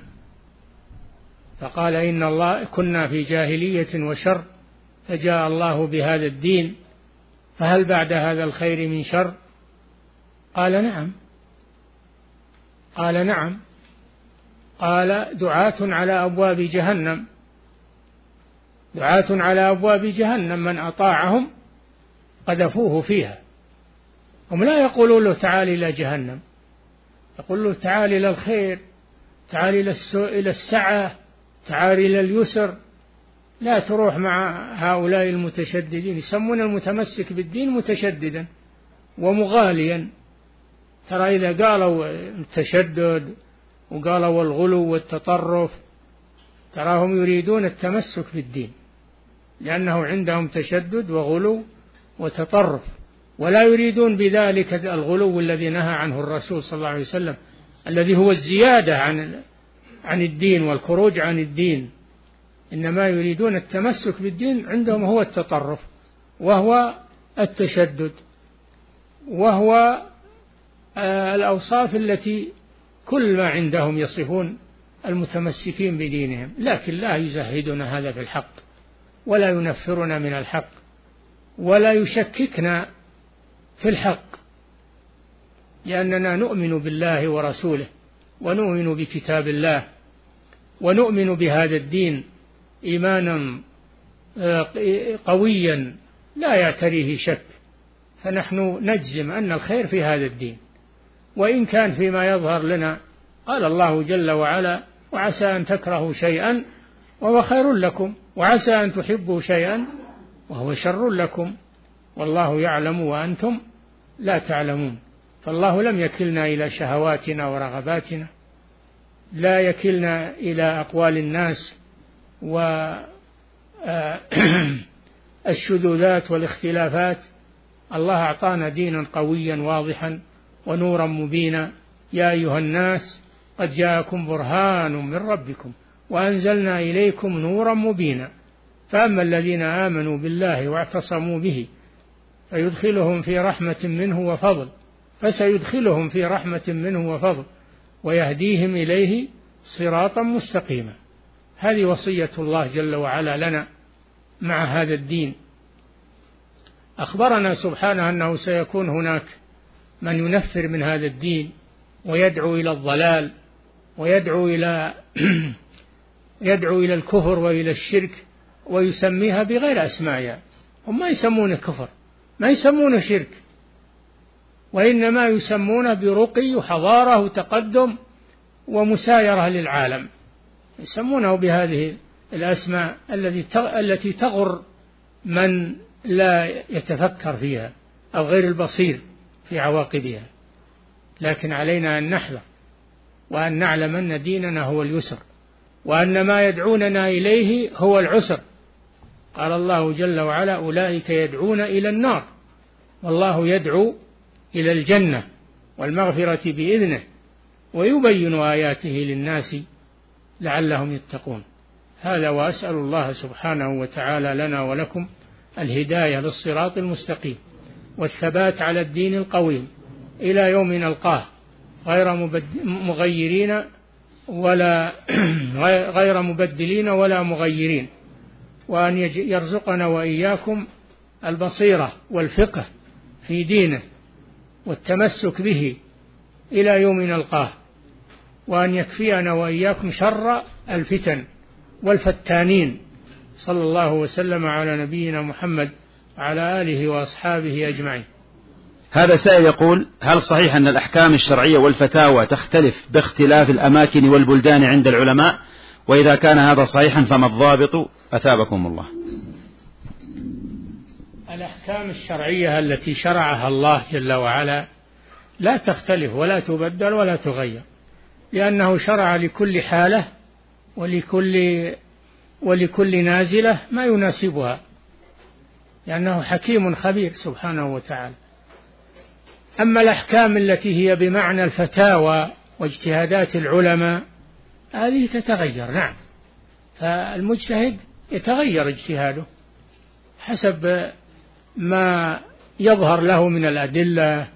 فقال إن الله كنا في جاهلية وشر فجاء الله بهذا الدين فهل بعد هذا الخير من شر؟ قال نعم. قال نعم. قال دعاة على أبواب جهنم. دعاة على أبواب جهنم من أطاعهم قذفوه فيها. هم لا يقولون له تعال إلى جهنم. يقول له تعال إلى الخير تعال إلى السعة تعال إلى اليسر. لا تروح مع هؤلاء المتشددين يسمون المتمسك بالدين متشددا ومغاليا. ترى إذا قالوا التشدد وقالوا الغلو والتطرف تراهم يريدون التمسك بالدين لأنه عندهم تشدد وغلو وتطرف. ولا يريدون بذلك الغلو الذي نهى عنه الرسول صلى الله عليه وسلم الذي هو الزيادة عن عن الدين والخروج عن الدين. إنما يريدون التمسك بالدين عندهم هو التطرف وهو التشدد وهو آه، الأوصاف التي كل ما عندهم يصفون المتمسكين بدينهم. لكن لا يزهدنا هذا في الحق ولا ينفرنا من الحق ولا يشككنا في الحق لأننا نؤمن بالله ورسوله ونؤمن بكتاب الله ونؤمن بهذا الدين إيمانا آه، قويا لا يعتريه شك. فنحن نجزم أن الخير في هذا الدين. وإن كان فيما يظهر لنا قال الله جل وعلا وعسى أن تكرهوا شيئا وهو خير لكم وعسى أن تحبوا شيئا وهو شر لكم والله يعلم وأنتم لا تعلمون. فالله لم يكلنا إلى شهواتنا ورغباتنا لا يكلنا إلى أقوال الناس والشذوذات [CLEARS THROAT] والاختلافات. الله أعطانا دينا قويا واضحا ونورا مبينا. يا أيها الناس قد جاءكم برهان من ربكم وأنزلنا إليكم نورا مبينا. فأما الذين آمنوا بالله واعتصموا به فيدخلهم في رحمة منه وفضل. فسيدخلهم في رحمة منه وفضل ويهديهم إليه صراطا مستقيما. هذه وصية الله جل وعلا لنا مع هذا الدين. أخبرنا سبحانه أنه سيكون هناك من ينفر من هذا الدين ويدعو إلى الضلال ويدعو إلى [CLEARS THROAT] يدعو إلى الكفر وإلى الشرك ويسميها بغير أسمائها هم ما يسمونه كفر. ما يسمونه شرك وإنما يسمونه برقي وحضارة وتقدم ومسايرة للعالم. يسمونه بهذه الأسماء التي تغر من لا يتفكر فيها أو غير البصير في عواقبها. لكن علينا أن نحذر وأن نعلم أن ديننا هو اليسر وأن ما يدعوننا إليه هو العسر. قال الله جل وعلا أولئك يدعون إلى النار والله يدعو إلى الجنة والمغفرة بإذنه ويبين آياته للناس لعلهم يتقون. هذا وأسأل الله سبحانه وتعالى لنا ولكم الهداية للصراط المستقيم والثبات على الدين القويم إلى يوم نلقاه. غير مغيرين ولا [CLEARS THROAT] غير مبدلين ولا مغيرين. وأن يرزقنا وإياكم البصيرة والفقه في دينه والتمسك به إلى يوم نلقاه وأن يكفينا وإياكم شر الفتن والفتانين. صلى الله وسلم على نبينا محمد وعلى آله وأصحابه أجمعين. هذا سائل يقول هل صحيح أن الأحكام الشرعية والفتاوى تختلف باختلاف الأماكن والبلدان عند العلماء؟ وإذا كان هذا صحيحا فما الضابط؟ أثابكم الله. الأحكام الشرعية التي شرعها الله جل وعلا لا تختلف ولا تبدل ولا تغير لأنه شرع لكل حالة ولكل ولكل نازلة ما يناسبها لأنه حكيم خبير سبحانه وتعالى. أما الأحكام التي هي بمعنى الفتاوى واجتهادات العلماء هذه تتغير نعم. فالمجتهد يتغير اجتهاده حسب ما يظهر له من الأدلة.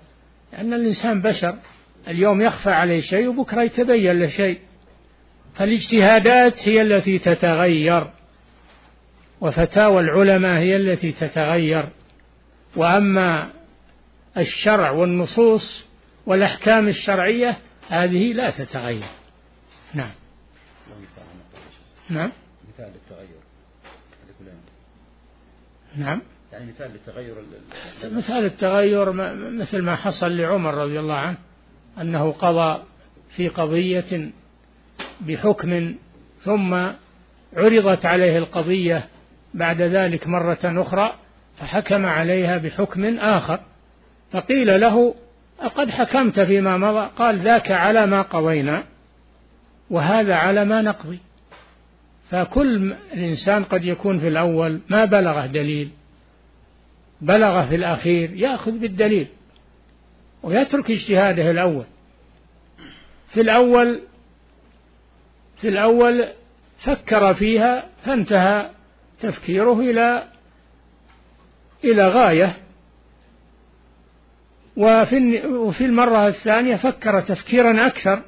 لأن الإنسان بشر اليوم يخفى عليه شيء وبكرة يتبين له شيء. فالاجتهادات هي التي تتغير وفتاوى العلماء هي التي تتغير. وأما الشرع والنصوص والأحكام الشرعية هذه لا تتغير. نعم. نعم. مثال للتغير. نعم. يعني مثال للتغير مثال التغير مثل ما حصل لعمر رضي الله عنه أنه قضى في قضية بحكم ثم عرضت عليه القضية بعد ذلك مرة أخرى فحكم عليها بحكم آخر. فقيل له أقد حكمت فيما مضى؟ قال ذاك على ما قضينا وهذا على ما نقضي. فكل الإنسان قد يكون في الأول ما بلغه دليل بلغه في الأخير يأخذ بالدليل ويترك اجتهاده الأول. في الأول في الأول فكر فيها فانتهى تفكيره إلى إلى غاية. وفي وفي المرة الثانية فكر تفكيرا أكثر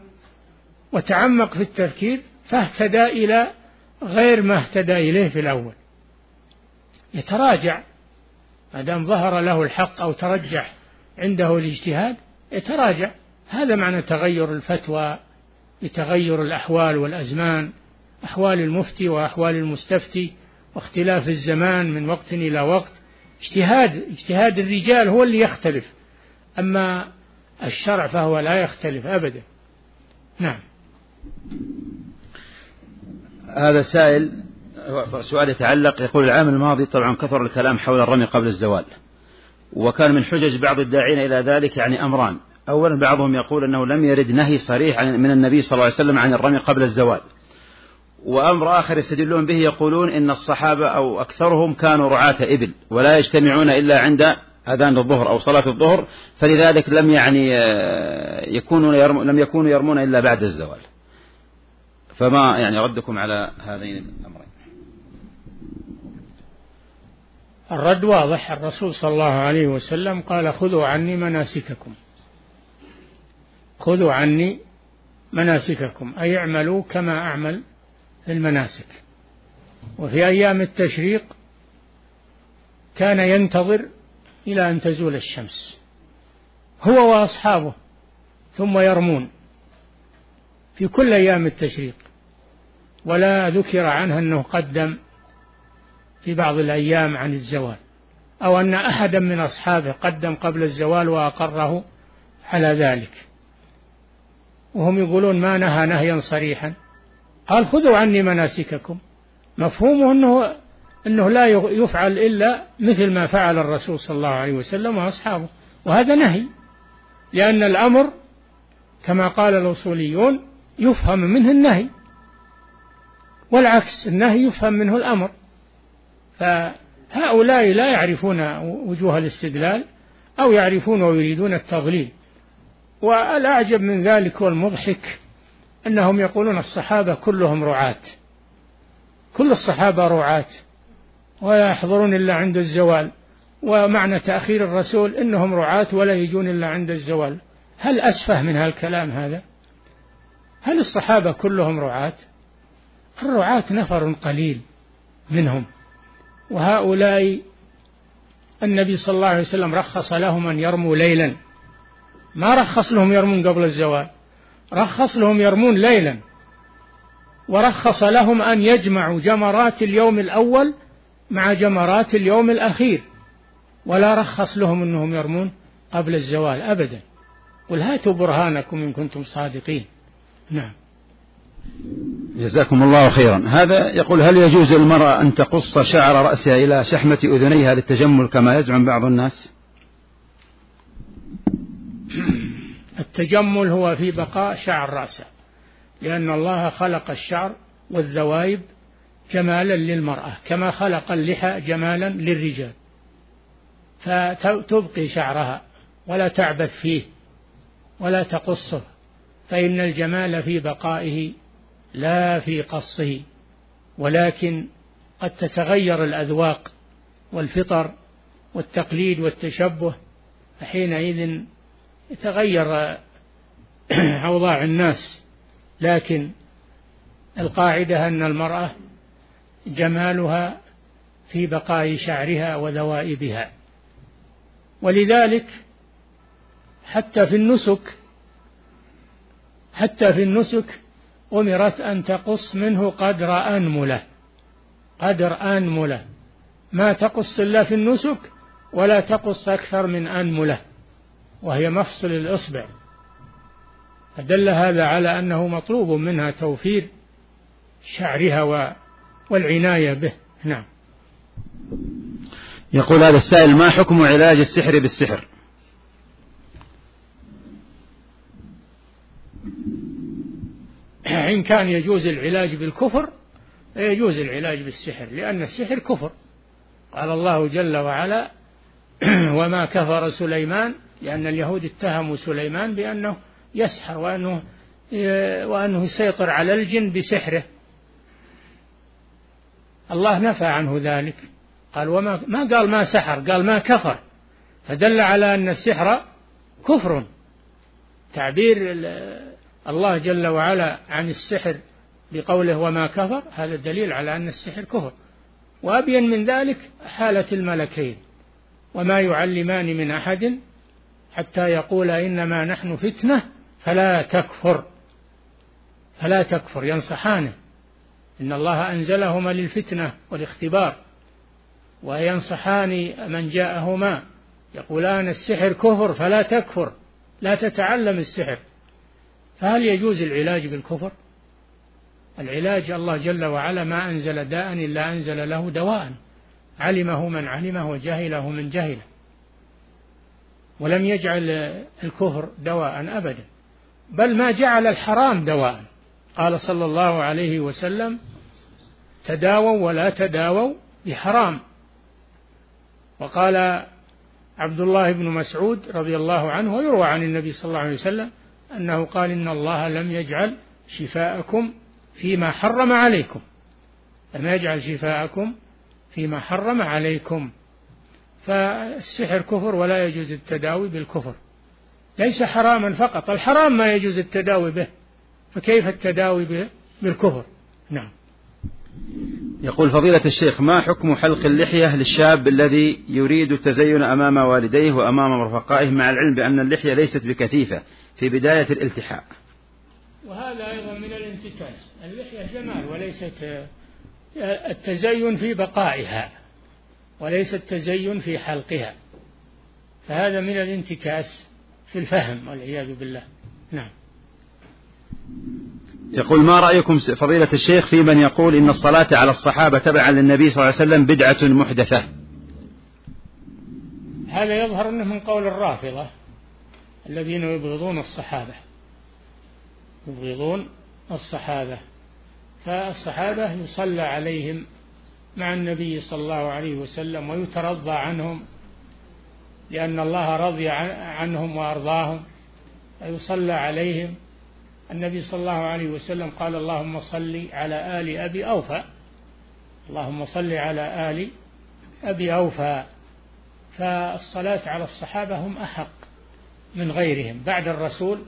وتعمق في التفكير فاهتدى إلى غير ما اهتدى إليه في الأول. يتراجع. ما دام ظهر له الحق أو ترجح عنده الاجتهاد يتراجع. هذا معنى تغير الفتوى لتغير الأحوال والأزمان. أحوال المفتي وأحوال المستفتي واختلاف الزمان من وقت إلى وقت. اجتهاد اجتهاد الرجال هو اللي يختلف. أما الشرع فهو لا يختلف أبدا. نعم. هذا سائل سؤال يتعلق يقول العام الماضي طبعا كثر الكلام حول الرمي قبل الزوال وكان من حجج بعض الداعين إلى ذلك يعني أمران. أولا بعضهم يقول أنه لم يرد نهي صريح من النبي صلى الله عليه وسلم عن الرمي قبل الزوال. وأمر آخر يستدلون به يقولون إن الصحابة أو أكثرهم كانوا رعاة إبل ولا يجتمعون إلا عند أذان الظهر أو صلاة الظهر فلذلك لم يعني آه، يكونوا لم يكونوا يرمون إلا بعد الزوال. فما يعني ردكم على هذين الأمرين؟ الرد واضح. الرسول صلى الله عليه وسلم قال خذوا عني مناسككم. خذوا عني مناسككم. أي اعملوا كما أعمل في المناسك. وفي أيام التشريق كان ينتظر إلى أن تزول الشمس. هو وأصحابه ثم يرمون في كل أيام التشريق. ولا ذكر عنه أنه قدم في بعض الأيام عن الزوال أو أن أحدا من أصحابه قدم قبل الزوال وأقره على ذلك. وهم يقولون ما نهى نهيا صريحا. قال خذوا عني مناسككم. مفهومه أنه أنه لا يفعل إلا مثل ما فعل الرسول صلى الله عليه وسلم وأصحابه. وهذا نهي لأن الأمر كما قال الأصوليون يفهم منه النهي. والعكس النهي يفهم منه الأمر. فهؤلاء لا يعرفون وجوه الاستدلال أو يعرفون ويريدون التضليل. والأعجب من ذلك والمضحك أنهم يقولون الصحابة كلهم رعاة. كل الصحابة رعاة. ولا يحضرون إلا عند الزوال. ومعنى تأخير الرسول إنهم رعاة ولا يجون إلا عند الزوال. هل أسفه من هالكلام هذا؟ هل الصحابة كلهم رعاة؟ الرعاة نفر قليل منهم. وهؤلاء النبي صلى الله عليه وسلم رخص لهم أن يرموا ليلا. ما رخص لهم يرمون قبل الزوال رخص لهم يرمون ليلا. ورخص لهم أن يجمعوا جمرات اليوم الأول مع جمرات اليوم الأخير. ولا رخص لهم أنهم يرمون قبل الزوال أبدا. قل هاتوا برهانكم إن كنتم صادقين. نعم. جزاكم الله خيرا. هذا يقول هل يجوز للمرأة أن تقص شعر رأسها إلى شحمة أذنيها للتجمل كما يزعم بعض الناس؟ التجمل هو في بقاء شعر رأسه لأن الله خلق الشعر والذوائب جمالا للمرأة كما خلق اللحى جمالا للرجال. فتبقي شعرها ولا تعبث فيه ولا تقصه فإن الجمال في بقائه لا في قصه ث قد تتغير الأذواق والفطر والتقليد والتشبه فحينئذ يتغير [CLEARS THROAT] أوضاع الناس. لكن القاعدة أن المرأة جمالها في بقاء شعرها وذوائبها. ولذلك حتى في النسك حتى في النسك أمرت أن تقص منه قدر أنملة قدر أنملة. ما تقص إلا في النسك ولا تقص أكثر من أنملة وهي مفصل الإصبع. فدل هذا على أنه مطلوب منها توفير شعرها والعناية به. نعم. يقول هذا السائل ما حكم علاج السحر بالسحر؟ [CLEARS THROAT] إن كان يجوز العلاج بالكفر فيجوز العلاج بالسحر لأن السحر كفر. قال الله جل وعلا [CLEARS THROAT] وما كفر سليمان لأن اليهود اتهموا سليمان بأنه يسحر وأنه وأنه يسيطر على الجن بسحره. الله نفى عنه ذلك. قال وما ما قال ما سحر قال ما كفر. فدل على أن السحر كفر. تعبير الله جل وعلا عن السحر بقوله وما كفر هذا دليل على أن السحر كفر. وأبين من ذلك حالة الملكين وما يعلمان من أحد حتى يقول إنما نحن فتنة فلا تكفر فلا تكفر ينصحانه. إن الله أنزلهما للفتنة والاختبار وينصحان من جاءهما يقولان السحر كفر فلا تكفر لا تتعلم السحر. فهل يجوز العلاج بالكفر؟ العلاج الله جل وعلا ما أنزل داء إلا أنزل له دواء. علمه من علمه وجهله من جهله. ولم يجعل الكفر دواء أبدا بل ما جعل الحرام دواء. قال صلى الله عليه وسلم تداووا ولا تداووا بحرام. وقال عبد الله بن مسعود رضي الله عنه ويروى عن النبي صلى الله عليه وسلم أنه قال إن الله لم يجعل شفاءكم فيما حرم عليكم. لم يجعل شفاءكم فيما حرم عليكم. فالسحر كفر ولا يجوز التداوي بالكفر. ليس حراما فقط الحرام ما يجوز التداوي به. فكيف التداوي بالكفر. نعم. يقول فضيلة الشيخ ما حكم حلق اللحية للشاب الذي يريد التزين أمام والديه وأمام رفقائه مع العلم بأن اللحية ليست بكثيفة؟ في بداية الالتحاء وهذا أيضا من الانتكاس. اللحية جمال وليست التزين في بقائها وليس التزين في حلقها. فهذا من الانتكاس في الفهم والعياذ بالله. نعم. يقول ما رأيكم فضيلة الشيخ في من يقول إن الصلاة على الصحابة تبعا للنبي صلى الله عليه وسلم بدعة محدثة؟ هذا يظهر أنه من قول الرافضة. الذين يبغضون الصحابة. يبغضون الصحابة. فالصحابة يصلى عليهم مع النبي صلى الله عليه وسلم ويترضى عنهم لأن الله رضي عنهم وأرضاهم. فيصلى عليهم. النبي صلى الله عليه وسلم قال اللهم صل على آل أبي أوفى. اللهم صل على آل أبي أوفى. فالصلاة على الصحابة هم أحق. من غيرهم بعد الرسول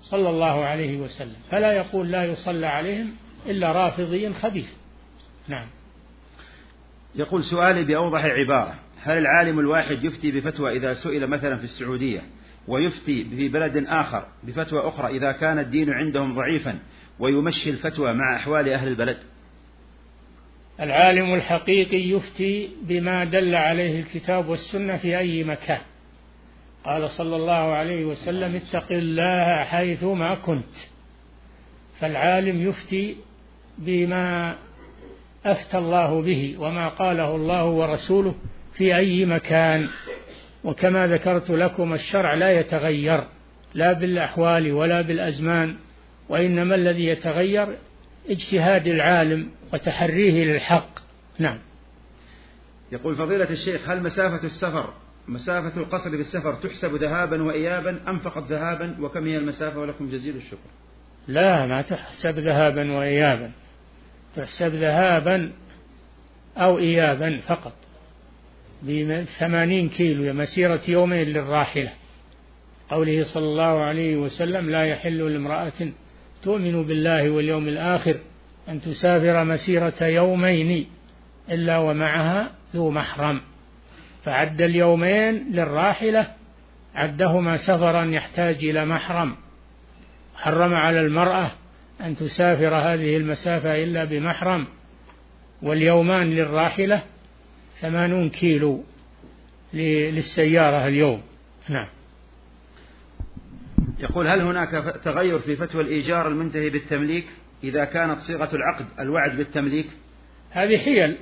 صلى الله عليه وسلم. فلا يقول لا يصلى عليهم إلا رافضي خبيث. نعم. يقول سؤالي بأوضح عبارة. هل العالم الواحد يفتي بفتوى إذا سئل مثلا في السعودية ويفتي في بلد آخر بفتوى أخرى إذا كان الدين عندهم ضعيفا ويمشي الفتوى مع أحوال أهل البلد؟ العالم الحقيقي يفتي بما دل عليه الكتاب والسنة في أي مكان. قال صلى الله عليه وسلم اتق الله حيث ما كنت. فالعالم يفتي بما أفتى الله به وما قاله الله ورسوله في أي مكان. وكما ذكرت لكم الشرع لا يتغير لا بالأحوال ولا بالأزمان وإنما الذي يتغير اجتهاد العالم وتحريه للحق. نعم. يقول فضيلة الشيخ هل مسافة السفر مسافة القصر بالسفر تحسب ذهابا وإيابا أم فقط ذهابا؟ وكم هي المسافة ولكم جزيل الشكر. لا ما تحسب ذهابا وإيابا. تحسب ذهابا أو إيابا فقط. بثمانين كيلو مسيرة يومين للراحلة. قوله صلى الله عليه وسلم لا يحل لامرأة تؤمن بالله واليوم الآخر أن تسافر مسيرة يومين إلا ومعها ذو محرم. فعد اليومين للراحلة عدهما سفرا يحتاج إلى محرم. حرم على المرأة أن تسافر هذه المسافة إلا بمحرم واليومان للراحلة ثمانون كيلو للسيارة اليوم. نعم. يقول هل هناك تغير في فتوى الإيجار المنتهي بالتمليك إذا كانت صيغة العقد الوعد بالتمليك؟ هذه حيل.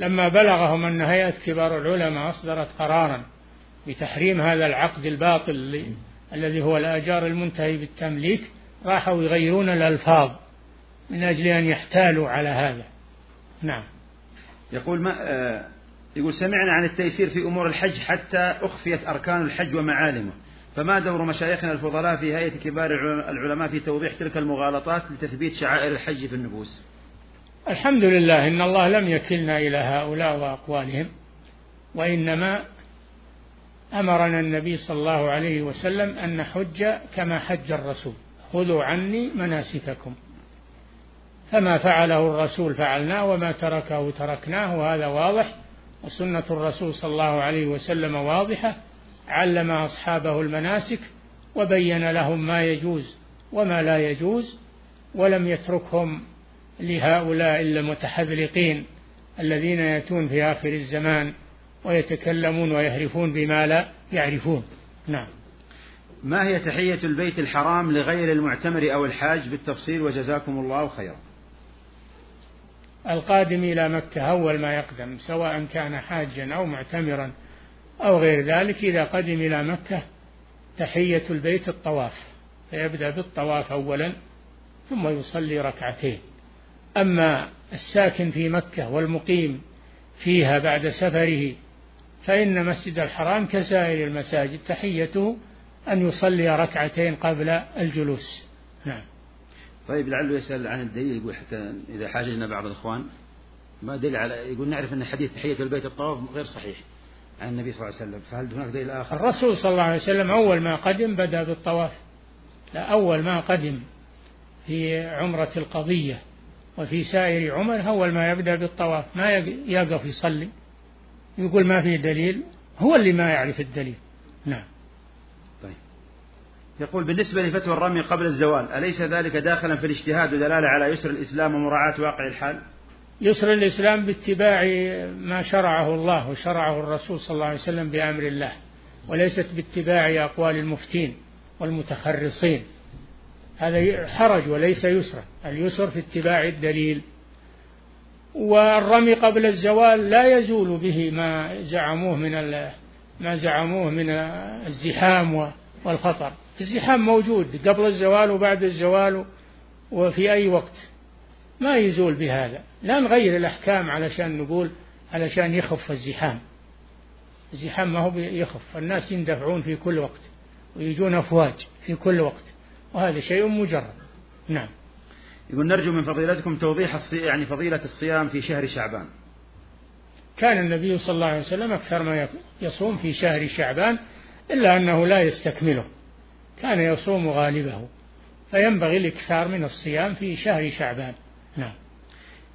لما بلغهم أن هيئة كبار العلماء أصدرت قرارا بتحريم هذا العقد الباطل الذي هو الآجار المنتهي بالتمليك راحوا يغيرون الألفاظ من أجل أن يحتالوا على هذا. نعم. يقول ما آه يقول سمعنا عن التيسير في أمور الحج حتى أخفيت أركان الحج ومعالمه. فما دور مشايخنا الفضلاء في هيئة كبار العلماء في توضيح تلك المغالطات لتثبيت شعائر الحج في النفوس؟ الحمد لله إن الله لم يكلنا إلى هؤلاء وأقوالهم وإنما أمرنا النبي صلى الله عليه وسلم أن نحج كما حج الرسول. خذوا عني مناسككم. فما فعله الرسول فعلناه وما تركه تركناه وهذا واضح. وسنة الرسول صلى الله عليه وسلم واضحة. علم أصحابه المناسك وبين لهم ما يجوز وما لا يجوز ولم يتركهم لهؤلاء المتحذلقين الذين يأتون في آخر الزمان ويتكلمون ويهرفون بما لا يعرفون. نعم. ما هي تحية البيت الحرام لغير المعتمر أو الحاج بالتفصيل وجزاكم الله خيرا. القادم إلى مكة أول ما يقدم سواء كان حاجا أو معتمرا أو غير ذلك إذا قدم إلى مكة تحية البيت الطواف. فيبدأ بالطواف أولا ثم يصلي ركعتين. أما الساكن في مكة والمقيم فيها بعد سفره فإن مسجد الحرام كسائر المساجد تحيته أن يصلي ركعتين قبل الجلوس. نعم. طيب لعله يسأل عن الدليل يقول حتى إذا حاججنا بعض الإخوان ما دليل على يقول نعرف أن حديث تحية البيت الطواف غير صحيح عن النبي صلى الله عليه وسلم فهل هناك دليل آخر؟ الرسول صلى الله عليه وسلم أول ما قدم بدأ بالطواف. لا أول ما قدم في عمرة القضية. وفي سائر عمر أول ما يبدأ بالطواف ما يقف يصلي. يقول ما في دليل هو اللي ما يعرف الدليل. نعم. طيب. يقول بالنسبة لفتوى الرمي قبل الزوال أليس ذلك داخلا في الاجتهاد ودلالة على يسر الإسلام ومراعاة واقع الحال؟ يسر الإسلام باتباع ما شرعه الله وشرعه الرسول صلى الله عليه وسلم بأمر الله وليست باتباع أقوال المفتين والمتخرصين. هذا حرج وليس يسرا اليسر في اتباع الدليل. والرمي قبل الزوال لا يزول به ما زعموه من ما زعموه من الزحام والخطر. الزحام موجود قبل الزوال وبعد الزوال وفي أي وقت. ما يزول بهذا. لا نغير الأحكام علشان نقول علشان يخف الزحام. الزحام ما هو يخف. الناس يندفعون في كل وقت ويجون أفواج في كل وقت. وهذا شيء مجرد. نعم. يقول نرجو من فضيلتكم توضيح الصي... يعني فضيلة الصيام في شهر شعبان. كان النبي صلى الله عليه وسلم أكثر ما يصوم في شهر شعبان إلا أنه لا يستكمله. كان يصوم غالبه. فينبغي الإكثار من الصيام في شهر شعبان. نعم.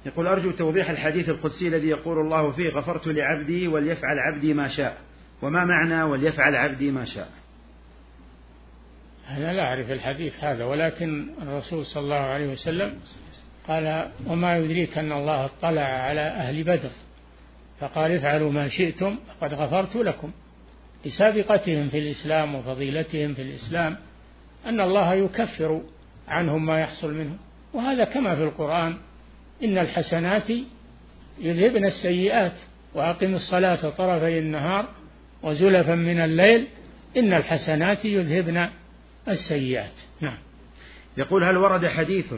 يقول أرجو توضيح الحديث القدسي الذي يقول الله فيه غفرت لعبدي وليفعل عبدي ما شاء وما معنى وليفعل عبدي ما شاء؟ أنا لا أعرف الحديث هذا ولكن الرسول صلى الله عليه وسلم قال وما يدريك أن الله اطلع على أهل بدر فقال افعلوا ما شئتم فقد غفرت لكم. لسابقتهم في الإسلام وفضيلتهم في الإسلام أن الله يكفر عنهم ما يحصل منهم. وهذا كما في القرآن إن الحسنات يذهبن السيئات وأقم الصلاة طرفي النهار وزلفا من الليل إن الحسنات يذهبن السيئات. نعم. يقول هل ورد حديث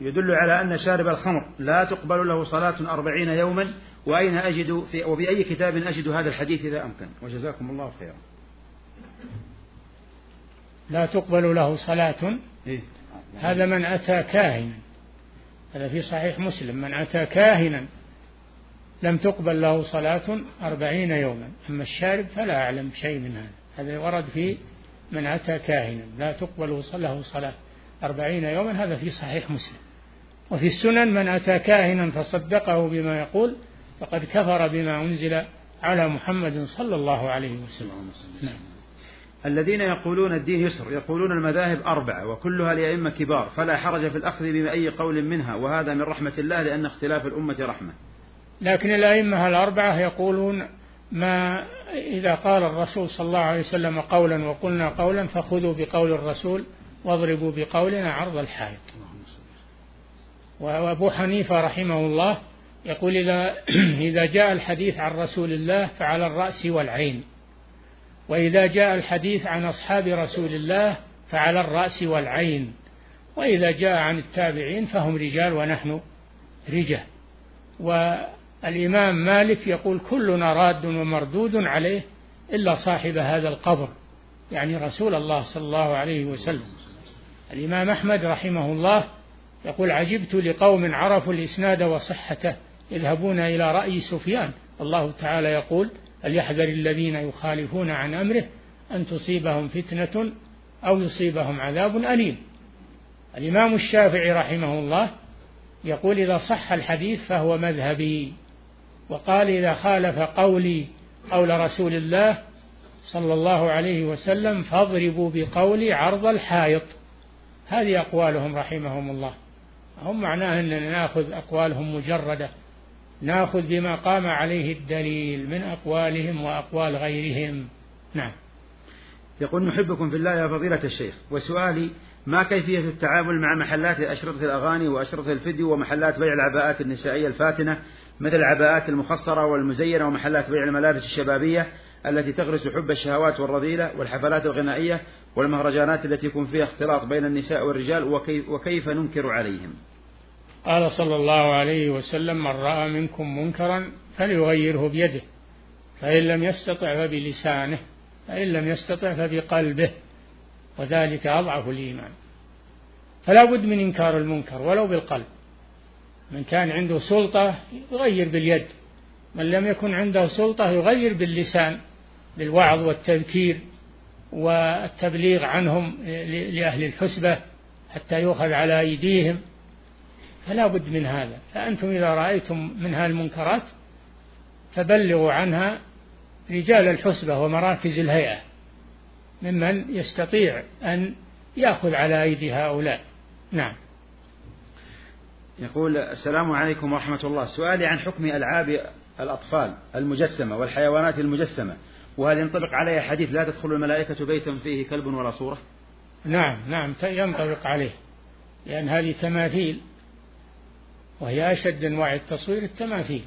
يدل على أن شارب الخمر لا تقبل له صلاة أربعين يوما؟ وأين أجد في وبأي كتاب أجد هذا الحديث إذا أمكن؟ وجزاكم الله خيرا. لا تقبل له صلاة. إيه؟ هذا من أتى كاهنا. هذا في صحيح مسلم. من أتى كاهنا لم تقبل له صلاة أربعين يوما. أما الشارب فلا أعلم شيء من هذا. هذا ورد في من أتى كاهنا لا تقبل له صلاة أربعين يوما هذا في صحيح مسلم. وفي السنن من أتى كاهنا فصدقه بما يقول فقد كفر بما أنزل على محمد صلى الله عليه وسلم. نعم. الذين يقولون الدين يسر يقولون المذاهب أربعة وكلها لأئمة كبار فلا حرج في الأخذ بأي قول منها وهذا من رحمة الله لأن اختلاف الأمة رحمة. لكن الأئمة الأربعة يقولون ما إذا قال الرسول صلى الله عليه وسلم قولا وقلنا قولا فخذوا بقول الرسول واضربوا بقولنا عرض الحائط. وأبو حنيفة رحمه الله يقول [CLEARS THROAT] إذا جاء الحديث عن رسول الله فعلى الرأس والعين وإذا جاء الحديث عن أصحاب رسول الله فعلى الرأس والعين وإذا جاء عن التابعين فهم رجال ونحن رجال. والإمام مالك يقول كلنا راد ومردود عليه إلا صاحب هذا القبر يعني رسول الله صلى الله عليه وسلم. الإمام أحمد رحمه الله يقول عجبت لقوم عرفوا الإسناد وصحته يذهبون إلى رأي سفيان. الله تعالى يقول فليحذر الذين يخالفون عن أمره أن تصيبهم فتنة أو يصيبهم عذاب أليم؟ الإمام الشافعي رحمه الله يقول إذا صح الحديث فهو مذهبي. وقال إذا خالف قولي قول رسول الله صلى الله عليه وسلم فاضربوا بقولي عرض الحائط. هذه أقوالهم رحمهم الله. هم معناه أننا نأخذ أقوالهم مجردة. نأخذ بما قام عليه الدليل من أقوالهم وأقوال غيرهم. نعم. يقول نحبكم في الله يا فضيلة الشيخ وسؤالي ما كيفية التعامل مع محلات أشرطة الأغاني وأشرطة الفيديو ومحلات بيع العباءات النسائية الفاتنة مثل العباءات المخصرة والمزينة ومحلات بيع الملابس الشبابية التي تغرس حب الشهوات والرذيلة والحفلات الغنائية والمهرجانات التي يكون فيها اختلاط بين النساء والرجال وكيف, وكيف ننكر عليهم. قال صلى الله عليه وسلم من رأى منكم منكرا فليغيره بيده فإن لم يستطع فبلسانه فإن لم يستطع فبقلبه وذلك أضعف الإيمان. فلا بد من إنكار المنكر ولو بالقلب. من كان عنده سلطة يغير باليد من لم يكن عنده سلطة يغير باللسان بالوعظ والتذكير والتبليغ عنهم لأهل الحسبة حتى يؤخذ على أيديهم. فلا بد من هذا. فأنتم إذا رأيتم منها المنكرات فبلغوا عنها رجال الحسبة ومراكز الهيئة ممن يستطيع أن يأخذ على أيدي هؤلاء. نعم. يقول السلام عليكم ورحمة الله. سؤالي عن حكم ألعاب الأطفال المجسمة والحيوانات المجسمة وهل ينطبق عليها حديث لا تدخل الملائكة بيتا فيه كلب ولا صورة؟ نعم نعم ينطبق عليه لأن هذه تماثيل وهي أشد أنواع التصوير التماثيل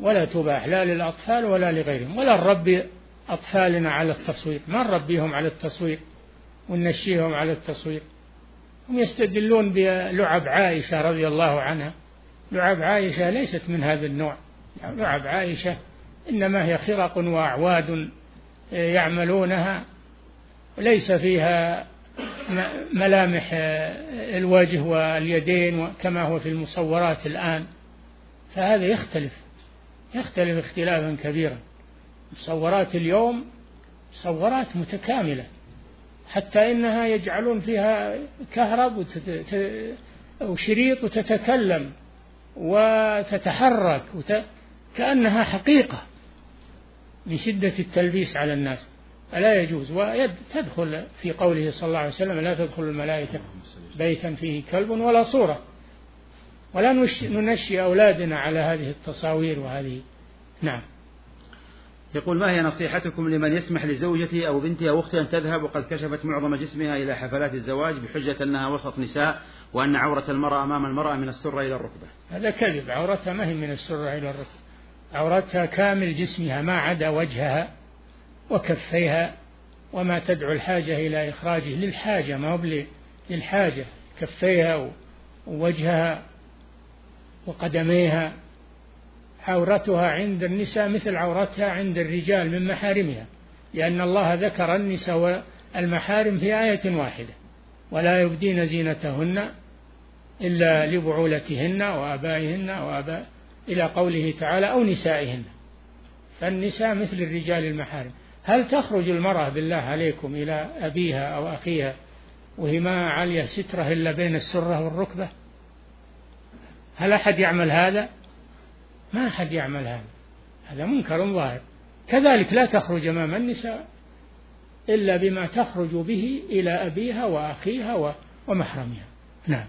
ولا تباح لا للأطفال ولا لغيرهم ولا نربي أطفالنا على التصوير ما نربيهم على التصوير وننشيهم على التصوير. هم يستدلون بلعب عائشة رضي الله عنها. لعب عائشة ليست من هذا النوع. لعب عائشة إنما هي خرق وأعواد يعملونها ليس فيها ملامح الوجه واليدين كما هو في المصورات الآن. فهذا يختلف يختلف اختلافا كبيرا. مصورات اليوم مصورات متكاملة. حتى إنها يجعلون فيها كهرب وشريط وتتكلم وتتحرك وت... كأنها حقيقة من شدة التلبيس على الناس. ألا يجوز. وتدخل في قوله صلى الله عليه وسلم لا تدخل الملائكة بيتا فيه كلب ولا صورة. ولا ننشي أولادنا على هذه التصاوير وهذه. نعم. يقول ما هي نصيحتكم لمن يسمح لزوجته أو بنته أو أخته أن تذهب وقد كشفت معظم جسمها إلى حفلات الزواج بحجة أنها وسط نساء وأن عورة المرأة أمام المرأة من السرة إلى الركبة. هذا كذب. عورتها ما هي من السرة إلى الركبة. عورتها كامل جسمها ما عدا وجهها وكفيها وما تدعو الحاجة إلى إخراجه للحاجة ما هو للحاجة. كفيها ووجهها وقدميها عورتها عند النساء مثل عورتها عند الرجال من محارمها لأن الله ذكر النساء والمحارم في آية واحدة ولا يبدين زينتهن إلا لبعولتهن وآبائهن وآباء إلى قوله تعالى أو نسائهن. فالنساء مثل الرجال المحارم. هل تخرج المرأة بالله عليكم إلى أبيها أو أخيها وهي ما عليه سترة إلا بين السرة والركبة؟ هل أحد يعمل هذا؟ ما أحد يعمل هذا. هذا منكر ظاهر. كذلك لا تخرج أمام النساء إلا بما تخرج به إلى أبيها وأخيها ومحرمها. نعم.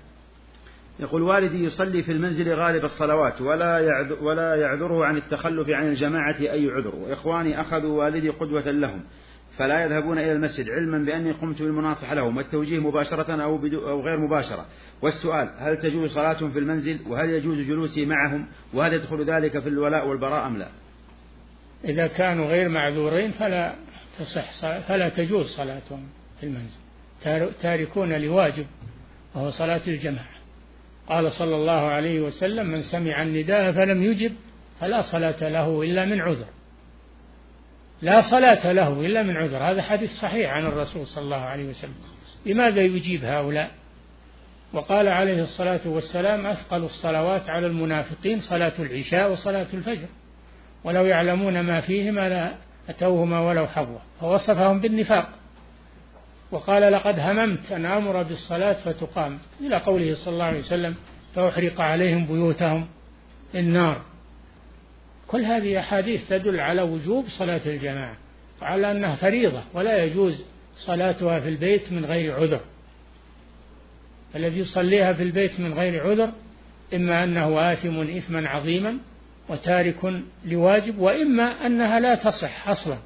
يقول والدي يصلي في المنزل غالب الصلوات ولا يعذر ولا يعذره عن التخلف عن الجماعة أي عذر وإخواني أخذوا والدي قدوة لهم. فلا يذهبون إلى المسجد علما بأني قمت بالمناصحة لهم والتوجيه مباشرة أو, أو غير مباشرة. والسؤال هل تجوز صلاتهم في المنزل؟ وهل يجوز جلوسي معهم؟ وهل يدخل ذلك في الولاء والبراء أم لا؟ إذا كانوا غير معذورين فلا تصح فلا تجوز صلاتهم في المنزل. تاركون لواجب وهو صلاة الجماعة. قال صلى الله عليه وسلم من سمع النداء فلم يجب فلا صلاة له إلا من عذر. لا صلاة له إلا من عذر. هذا حديث صحيح عن الرسول صلى الله عليه وسلم. لماذا يجيب هؤلاء؟ وقال عليه الصلاة والسلام أثقل الصلوات على المنافقين صلاة العشاء وصلاة الفجر. ولو يعلمون ما فيهما لا أتوهما ولو حبوا فوصفهم بالنفاق. وقال لقد هممت أن أمر بالصلاة فتقام. إلى قوله صلى الله عليه وسلم فأحرق عليهم بيوتهم النار. كل هذه أحاديث تدل على وجوب صلاة الجماعة وعلى أنها فريضة ولا يجوز صلاتها في البيت من غير عذر. الذي يصليها في البيت من غير عذر إما أنه آثم إثما عظيما وتارك لواجب وإما أنها لا تصح أصلا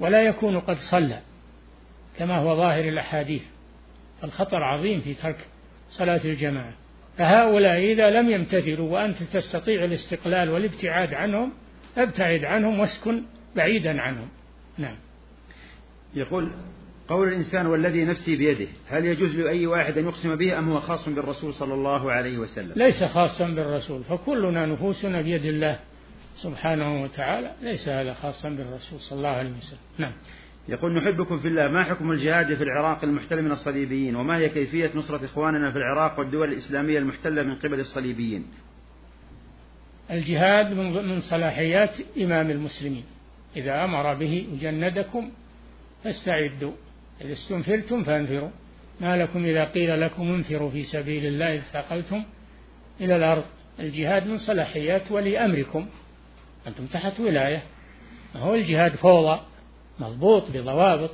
ولا يكون قد صلى كما هو ظاهر الأحاديث. فالخطر عظيم في ترك صلاة الجماعة. فهؤلاء إذا لم يمتثلوا وأنت تستطيع الاستقلال والابتعاد عنهم ابتعد عنهم واسكن بعيدا عنهم. نعم. يقول قول الإنسان والذي نفسي بيده هل يجوز لأي واحد أن يقسم به أم هو خاص بالرسول صلى الله عليه وسلم؟ ليس خاصا بالرسول فكلنا نفوسنا بيد الله سبحانه وتعالى ليس هذا خاصا بالرسول صلى الله عليه وسلم. نعم. يقول نحبكم في الله ما حكم الجهاد في العراق المحتل من الصليبيين؟ وما هي كيفية نصرة إخواننا في العراق والدول الإسلامية المحتلة من قبل الصليبيين؟ الجهاد من صلاحيات إمام المسلمين. إذا أمر به جندكم فاستعدوا. إذا استنفرتم فانفروا. ما لكم إذا قيل لكم انفروا في سبيل الله إذ ثقلتم إلى الأرض. الجهاد من صلاحيات ولي أمركم أنتم تحت ولاية. هو الجهاد؟ فوضى. مضبوط بضوابط.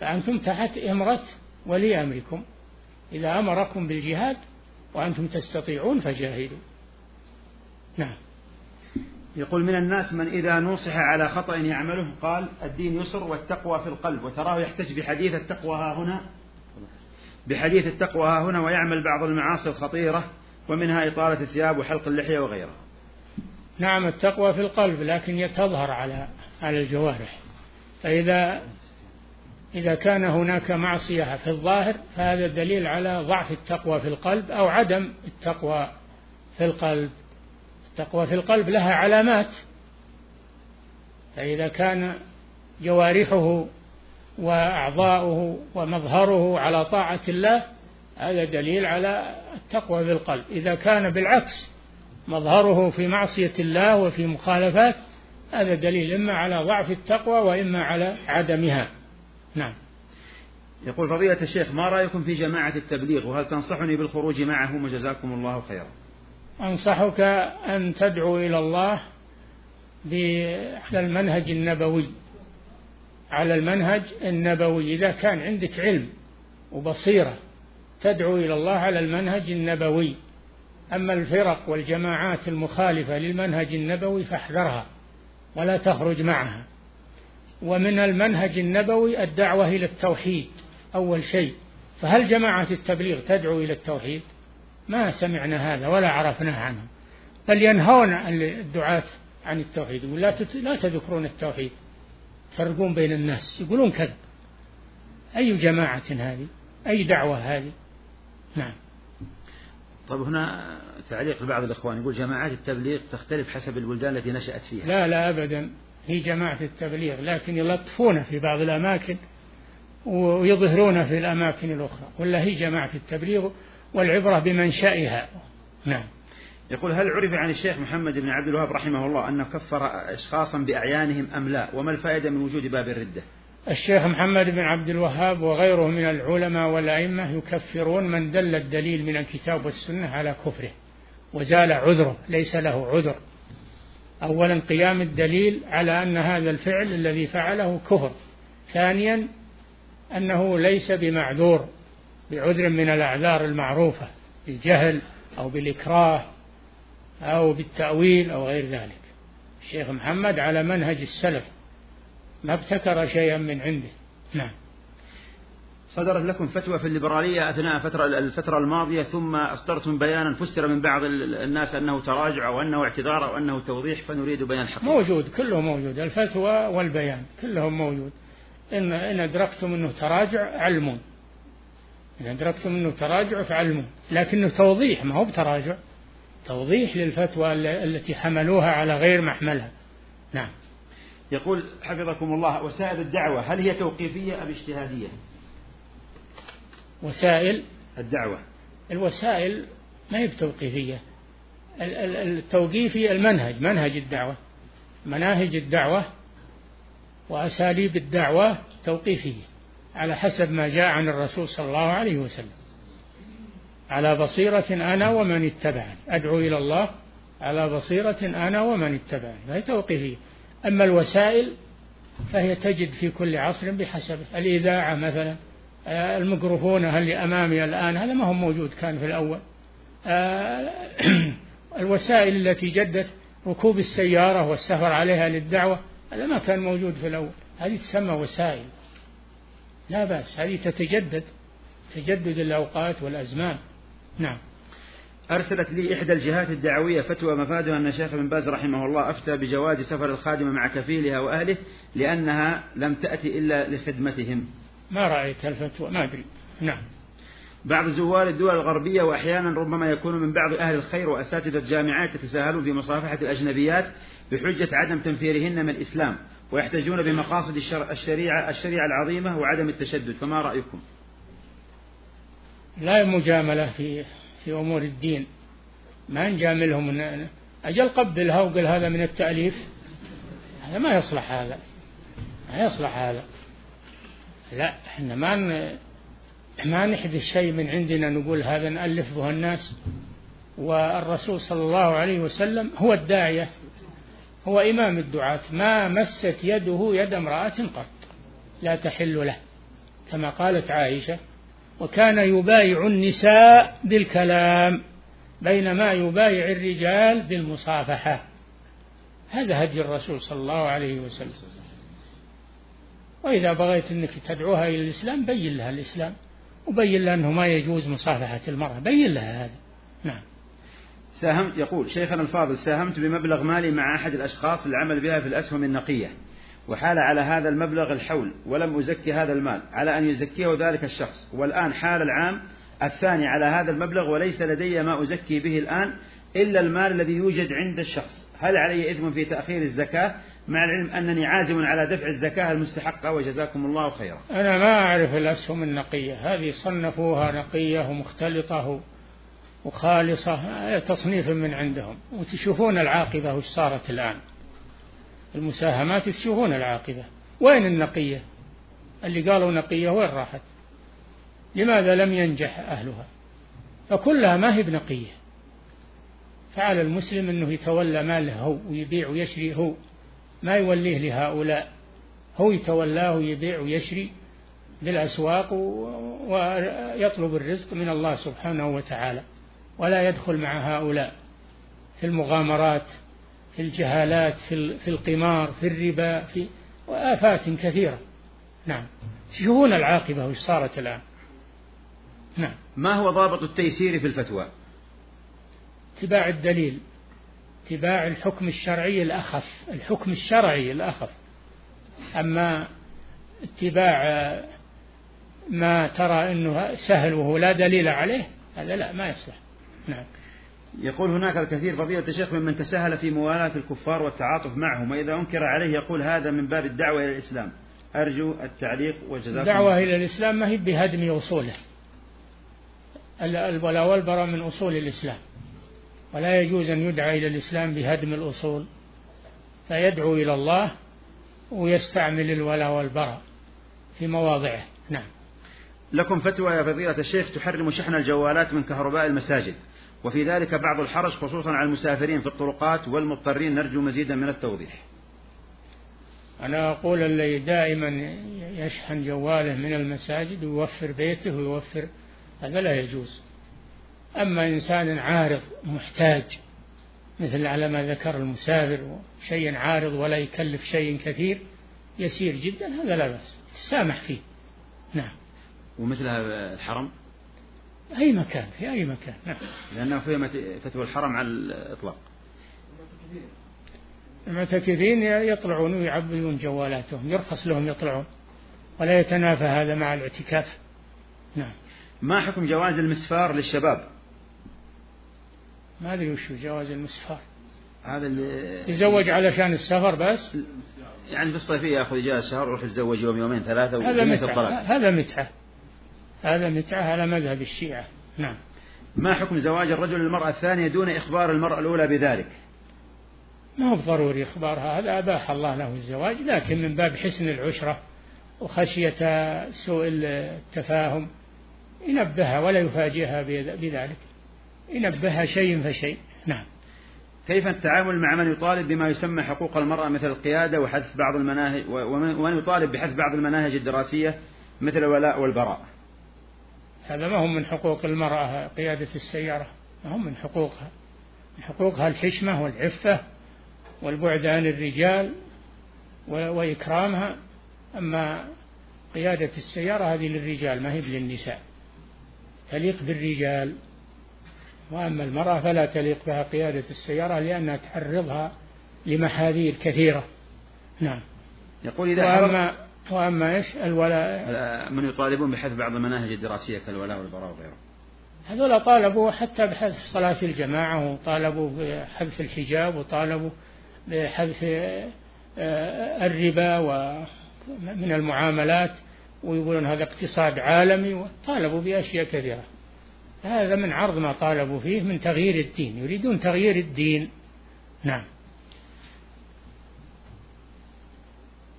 فأنتم تحت إمرة ولي أمركم. إذا أمركم بالجهاد وأنتم تستطيعون فجاهدوا. نعم. يقول من الناس من إذا نوصح على خطأ يعمله؟ قال الدين يسر والتقوى في القلب. وتراه يحتج بحديث التقوى ها هنا. بحديث التقوى ها هنا ويعمل بعض المعاصي الخطيرة ومنها إطالة الثياب وحلق اللحية وغيرها. نعم التقوى في القلب لكن تظهر على على الجوارح. فإذا إذا كان هناك معصية في الظاهر فهذا دليل على ضعف التقوى في القلب أو عدم التقوى في القلب. التقوى في القلب لها علامات. فإذا كان جوارحه وأعضاؤه ومظهره على طاعة الله هذا دليل على التقوى في القلب. إذا كان بالعكس مظهره في معصية الله وفي مخالفات هذا دليل إما على ضعف التقوى وإما على عدمها. نعم. يقول فضيلة الشيخ ما رأيكم في جماعة التبليغ؟ وهل تنصحني بالخروج معهم وجزاكم الله خيرا؟ أنصحك أن تدعو إلى الله على المنهج النبوي. على المنهج النبوي إذا كان عندك علم وبصيرة تدعو إلى الله على المنهج النبوي. أما الفرق والجماعات المخالفة للمنهج النبوي فاحذرها. ولا تخرج معها. ومن المنهج النبوي الدعوة إلى التوحيد أول شيء. فهل جماعة التبليغ تدعو إلى التوحيد؟ ما سمعنا هذا ولا عرفناه عنه. بل ينهون الدعاة عن التوحيد لا لا تذكرون التوحيد. تفرقون بين الناس يقولون كذا. أي جماعة هذه؟ أي دعوة هذه؟ نعم. طيب هنا تعليق لبعض الإخوان يقول جماعات التبليغ تختلف حسب البلدان التي نشأت فيها. لا لا أبدا. هي جماعة التبليغ لكن يلطفون في بعض الأماكن ويظهرون في الأماكن الأخرى. ولا هي جماعة التبليغ والعبرة بمنشأها. نعم. يقول هل عرف عن الشيخ محمد بن عبد الوهاب رحمه الله أنه كفر أشخاصا بأعيانهم أم لا؟ وما الفائدة من وجود باب الردة؟ الشيخ محمد بن عبد الوهاب وغيره من العلماء والأئمة يكفرون من دل الدليل من الكتاب والسنة على كفره وزال عذره ليس له عذر. أولا قيام الدليل على أن هذا الفعل الذي فعله كفر. ثانيا أنه ليس بمعذور بعذر من الأعذار المعروفة بالجهل أو بالإكراه أو بالتأويل أو غير ذلك. الشيخ محمد على منهج السلف. ما ابتكر شيئا من عنده. نعم. صدرت لكم فتوى في الليبرالية أثناء فترة الفترة الماضية ثم أصدرتم بيانا فسر من بعض الناس أنه تراجع أو أنه اعتذار أو أنه توضيح فنريد بيان الحق موجود كله موجود. الفتوى والبيان كلهم موجود. إن, إن أدركتم أنه تراجع علمون. إن أدركتم أنه تراجع فعلمون. لكنه توضيح ما هو بتراجع. توضيح للفتوى التي حملوها على غير محملها. نعم. يقول حفظكم الله وسائل الدعوة هل هي توقيفية أم اجتهادية؟ وسائل؟ الدعوة. الوسائل ما هي بتوقيفية. التوقيفي المنهج منهج الدعوة. مناهج الدعوة وأساليب الدعوة توقيفية على حسب ما جاء عن الرسول صلى الله عليه وسلم. على بصيرة أنا ومن اتبعني. أدعو إلى الله على بصيرة أنا ومن اتبعني. فهي توقيفية؟ أما الوسائل فهي تجد في كل عصر بحسبه الإذاعة مثلا آه، الميكروفون اللي أمامي الآن؟ هذا ما هو موجود كان في الأول. آه، [CLEARS THROAT] الوسائل التي جدت ركوب السيارة والسفر عليها للدعوة هذا ما كان موجود في الأول. هذه تسمى وسائل. لا بأس هذه تتجدد تجدد الأوقات والأزمان. نعم. أرسلت لي إحدى الجهات الدعوية فتوى مفادها أن الشيخ بن باز رحمه الله أفتى بجواز سفر الخادمة مع كفيلها وأهله لأنها لم تأتي إلا لخدمتهم. ما رأيت الفتوى؟ ما أدري. نعم. بعض زوار الدول الغربية وأحيانا ربما يكون من بعض أهل الخير وأساتذة جامعات يتساهلون في مصافحة الأجنبيات بحجة عدم تنفيرهن من الإسلام ويحتجون بمقاصد الشريعة الشريعة العظيمة وعدم التشدد فما رأيكم؟ لا مجاملة في في أمور الدين. ما نجاملهم أجل قبلها وقل هذا من التأليف. هذا ما يصلح هذا. ما يصلح هذا. لا إحنا ما ما نحدث شيء من عندنا نقول هذا نألف به الناس. والرسول صلى الله عليه وسلم هو الداعية هو إمام الدعاة. ما مست يده يد امرأة قط. لا تحل له. كما قالت عائشة وكان يبايع النساء بالكلام بينما يبايع الرجال بالمصافحة. هذا هدي الرسول صلى الله عليه وسلم. وإذا بغيت أنك تدعوها إلى الإسلام بين لها الإسلام. وبين لها أنه ما يجوز مصافحة المرأة. بين لها هذا. نعم. ساهمت يقول شيخنا الفاضل ساهمت بمبلغ مالي مع أحد الأشخاص للعمل بها في الأسهم النقية. وحال على هذا المبلغ الحول ولم أزكي هذا المال على أن يزكيه ذلك الشخص. والآن حال العام الثاني على هذا المبلغ وليس لدي ما أزكي به الآن إلا المال الذي يوجد عند الشخص. هل علي إثم في تأخير الزكاة؟ مع العلم أنني عازم على دفع الزكاة المستحقة وجزاكم الله خيرا. أنا ما أعرف الأسهم النقية. هذه صنفوها نقية ومختلطة وخالصة تصنيف من عندهم. وتشوفون العاقبة وش صارت الآن. المساهمات تشوفون العاقبة. وين النقية؟ اللي قالوا نقية وين راحت؟ لماذا لم ينجح أهلها؟ فكلها ما هي بنقية. فعلى المسلم أنه يتولى ماله هو ويبيع ويشري هو ما يوليه لهؤلاء. هو يتولاه ويبيع ويشري بالأسواق ويطلب الرزق من الله سبحانه وتعالى ولا يدخل مع هؤلاء في المغامرات في الجهالات في القمار في الربا في وآفات كثيرة. نعم. تشوفون العاقبة؟ وش صارت الآن؟ نعم. ما هو ضابط التيسير في الفتوى؟ اتباع الدليل. اتباع الحكم الشرعي الأخف. الحكم الشرعي الأخف. أما اتباع ما ترى أنه سهل وهو لا دليل عليه هذا لا ما يصلح. نعم. يقول هناك الكثير فضيلة الشيخ ممن تساهل في موالاة الكفار والتعاطف معهم وإذا أنكر عليه يقول هذا من باب الدعوة إلى الإسلام. أرجو التعليق وجزاكم الدعوة إلى الإسلام ما هي بهدم أصوله. الولاء والبراء من أصول الإسلام. ولا يجوز أن يدعى إلى الإسلام بهدم الأصول. فيدعو إلى الله ويستعمل الولاء والبراء في مواضعه. نعم. لكم فتوى يا فضيلة الشيخ تحرم شحن الجوالات من كهرباء المساجد. وفي ذلك بعض الحرج خصوصا على المسافرين في الطرقات والمضطرين نرجو مزيدا من التوضيح. أنا أقول الذي دائما يشحن جواله من المساجد ويوفر بيته ويوفر هذا لا يجوز. أما إنسان عارض محتاج مثل على ما ذكر المسافر شيء عارض ولا يكلف شيء كثير يسير جدا هذا لا بأس. تسامح فيه. نعم. ومثل الحرم؟ أي مكان في أي مكان. نعم. لأنه في فتوى الحرم على الإطلاق. المعتكفين يطلعون ويعبدون جوالاتهم يرخص لهم يطلعون ولا يتنافى هذا مع الاعتكاف. نعم. ما حكم جواز المسفار للشباب؟ ما أدري وش جواز المسفار. هذا اللي يتزوج علشان السفر بس؟ يعني في الصيفية ياخذ إجازة شهر ويروح يتزوج يوم يومين ثلاثة هذا متعة. هذا متعة. هذا متعة على مذهب الشيعة. نعم. ما حكم زواج الرجل للمرأة الثانية دون إخبار المرأة الأولى بذلك؟ ما هو ضروري إخبارها هذا أباح الله له الزواج لكن من باب حسن العشرة وخشية سوء التفاهم ينبهها ولا يفاجئها بذلك. ينبهها شيء فشيء. نعم. كيف التعامل مع من يطالب بما يسمى حقوق المرأة مثل القيادة وحذف بعض المناهج ومن يطالب بحذف بعض المناهج الدراسية مثل الولاء والبراء؟ هذا ما هو من حقوق المرأة قيادة السيارة. ما هو من حقوقها. من حقوقها الحشمة والعفة والبعد عن الرجال وإكرامها. أما قيادة السيارة هذه للرجال ما هي للنساء. تليق بالرجال. وأما المرأة فلا تليق بها قيادة السيارة لأنها تعرضها لمحاذير كثيرة. نعم. يقول إذا وأما وأما إيش الولاء من يطالبون بحذف بعض المناهج الدراسية كالولاء والبراء وغيره هذول طالبوا حتى بحذف صلاة الجماعة وطالبوا بحذف الحجاب وطالبوا بحذف آه، الربا ومن المعاملات ويقولون هذا اقتصاد عالمي وطالبوا بأشياء كثيرة. هذا من عرض ما طالبوا فيه من تغيير الدين يريدون تغيير الدين. نعم.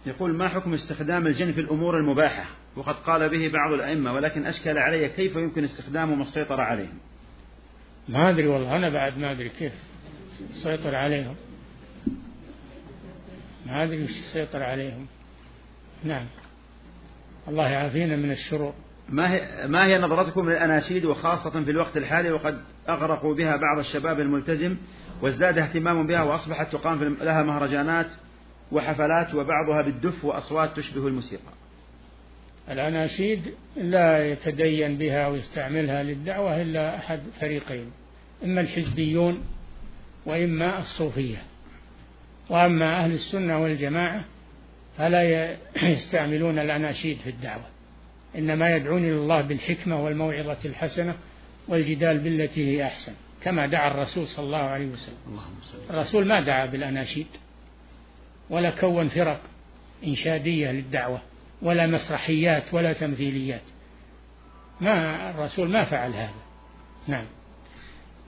يقول ما حكم استخدام الجن في الأمور المباحة؟ وقد قال به بعض الأئمة ولكن أشكل علي كيف يمكن استخدامه والسيطرة عليهم. ما أدري والله أنا بعد ما أدري كيف تسيطر عليهم. ما أدري وش يسيطر عليهم. نعم. الله يعافينا من الشرور. ما هي, ما هي نظرتكم للأناشيد وخاصة في الوقت الحالي؟ وقد أغرقوا بها بعض الشباب الملتزم وازداد اهتمام بها وأصبحت تقام لها مهرجانات وحفلات وبعضها بالدف وأصوات تشبه الموسيقى. الأناشيد لا يتدين بها ويستعملها للدعوة إلا أحد فريقين إما الحزبيون وإما الصوفية. وأما أهل السنة والجماعة فلا [CLEARS THROAT] يستعملون الأناشيد في الدعوة إنما يدعون إلى الله بالحكمة والموعظة الحسنة والجدال بالتي هي أحسن كما دعا الرسول صلى الله عليه وسلم. الرسول ما دعا بالأناشيد. ولا كون فرق إنشادية للدعوة ولا مسرحيات ولا تمثيليات ما الرسول ما فعل هذا نعم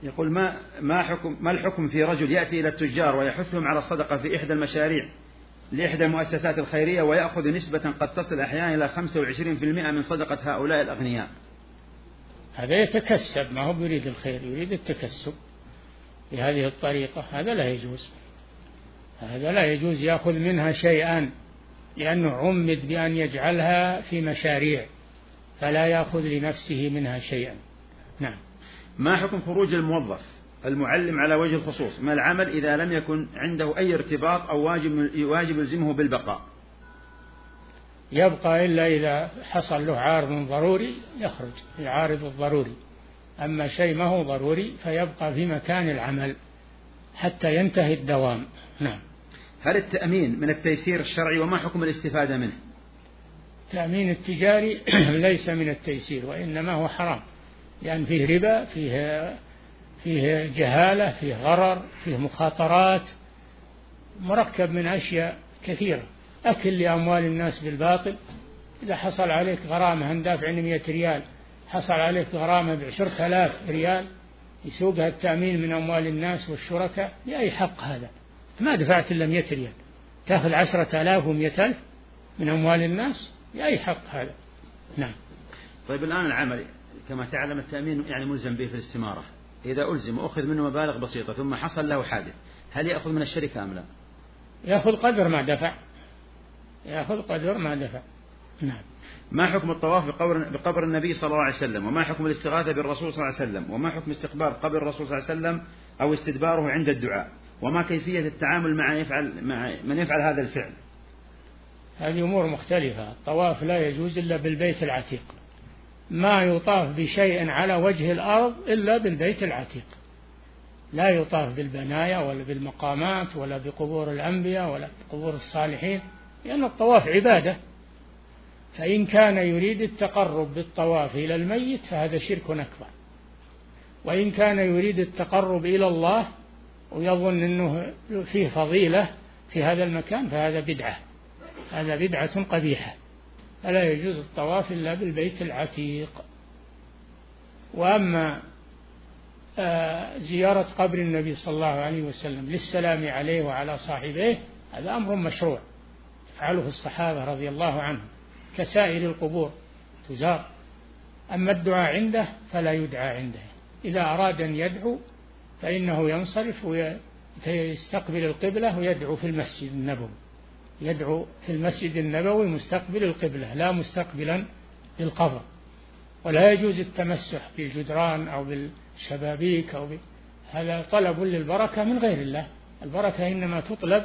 يقول ما ما حكم ما الحكم في رجل يأتي إلى التجار ويحثهم على الصدقة في إحدى المشاريع لإحدى المؤسسات الخيرية ويأخذ نسبة قد تصل أحيانا إلى 25% من صدقة هؤلاء الأغنياء. هذا يتكسب ما هو يريد الخير يريد التكسب بهذه الطريقة هذا لا يجوز. هذا لا يجوز يأخذ منها شيئا لأنه عمد بأن يجعلها في مشاريع فلا يأخذ لنفسه منها شيئا. نعم. ما حكم خروج الموظف المعلم على وجه الخصوص؟ من العمل إذا لم يكن عنده أي ارتباط أو واجب واجب يلزمه بالبقاء؟ يبقى إلا إذا حصل له عارض ضروري يخرج العارض الضروري. أما شيء ما هو ضروري فيبقى في مكان العمل حتى ينتهي الدوام. نعم. هل التأمين من التيسير الشرعي وما حكم الاستفادة منه؟ التأمين التجاري [CLEARS THROAT] ليس من التيسير وإنما هو حرام لأن فيه ربا فيه فيه جهالة فيه غرر فيه مخاطرات مركب من أشياء كثيرة. أكل لأموال الناس بالباطل. إذا حصل عليك غرامة هندافع 100 ريال حصل عليك غرامة بعشرة آلاف ريال يسوقها التأمين من أموال الناس والشركاء بأي حق هذا؟ ما دفعت إلا 100 ريال. تأخذ عشرة آلاف ومئة ألف من أموال الناس. بأي حق هذا؟ نعم. طيب الآن العمل كما تعلم التأمين يعني ملزم به في الاستمارة. إذا ألزم وأخذ منه مبالغ بسيطة ثم حصل له حادث هل يأخذ من الشركة أم لا؟ يأخذ قدر ما دفع. يأخذ قدر ما دفع. نعم. ما حكم الطواف بقبر, بقبر النبي صلى الله عليه وسلم؟ وما حكم الاستغاثة بالرسول صلى الله عليه وسلم؟ وما حكم استقبال قبر الرسول صلى الله عليه وسلم أو استدباره عند الدعاء؟ وما كيفية التعامل مع يفعل مع من يفعل هذا الفعل. هذه أمور مختلفة. الطواف لا يجوز إلا بالبيت العتيق. ما يطاف بشيء على وجه الأرض إلا بالبيت العتيق. لا يطاف بالبنايا ولا بالمقامات ولا بقبور الأنبياء ولا بقبور الصالحين لأن الطواف عبادة. فإن كان يريد التقرب بالطواف إلى الميت فهذا شرك أكبر. وإن كان يريد التقرب إلى الله ويظن أنه فيه فضيلة في هذا المكان فهذا بدعة. هذا بدعة قبيحة. فلا يجوز الطواف إلا بالبيت العتيق. وأما آه، زيارة قبر النبي صلى الله عليه وسلم للسلام عليه وعلى صاحبيه هذا أمر مشروع. يفعله الصحابة رضي الله عنهم كسائر القبور تزار. أما الدعاء عنده فلا يدعى عنده. إذا أراد أن يدعو فإنه ينصرف ويستقبل القبلة ويدعو في المسجد النبوي. يدعو في المسجد النبوي مستقبل القبلة لا مستقبلا للقبر. ولا يجوز التمسح بالجدران أو بالشبابيك أو ب... هذا طلب للبركة من غير الله. البركة إنما تطلب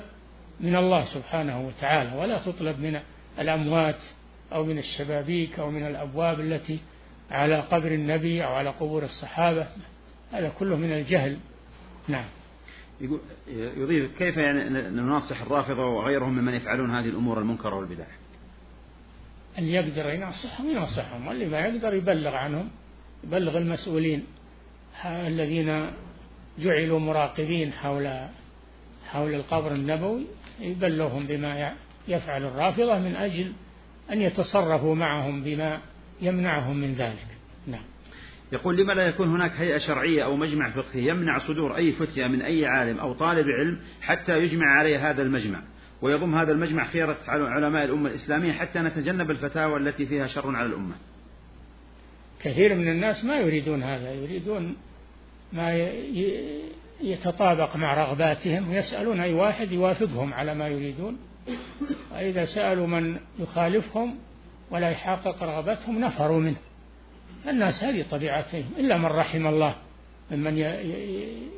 من الله سبحانه وتعالى ولا تطلب من الأموات أو من الشبابيك أو من الأبواب التي على قبر النبي أو على قبور الصحابة. هذا كله من الجهل. نعم. يضيف كيف يعني نناصح الرافضة وغيرهم ممن يفعلون هذه الأمور المنكرة والبدع؟ اللي يقدر ينصحهم ينصحهم واللي ما يقدر يبلغ عنهم يبلغ المسؤولين الذين جعلوا مراقبين حول حول القبر النبوي يبلغهم بما يفعل الرافضة من أجل أن يتصرفوا معهم بما يمنعهم من ذلك. يقول لما لا يكون هناك هيئة شرعية أو مجمع فقهي يمنع صدور أي فتية من أي عالم أو طالب علم حتى يجمع عليه هذا المجمع؟ ويضم هذا المجمع خيرة علماء الأمة الإسلامية حتى نتجنب الفتاوى التي فيها شر على الأمة. كثير من الناس ما يريدون هذا يريدون ما يتطابق مع رغباتهم ويسألون أي واحد يوافقهم على ما يريدون. وإذا سألوا من يخالفهم ولا يحقق رغبتهم نفروا منه. الناس هذه طبيعتهم إلا من رحم الله ممن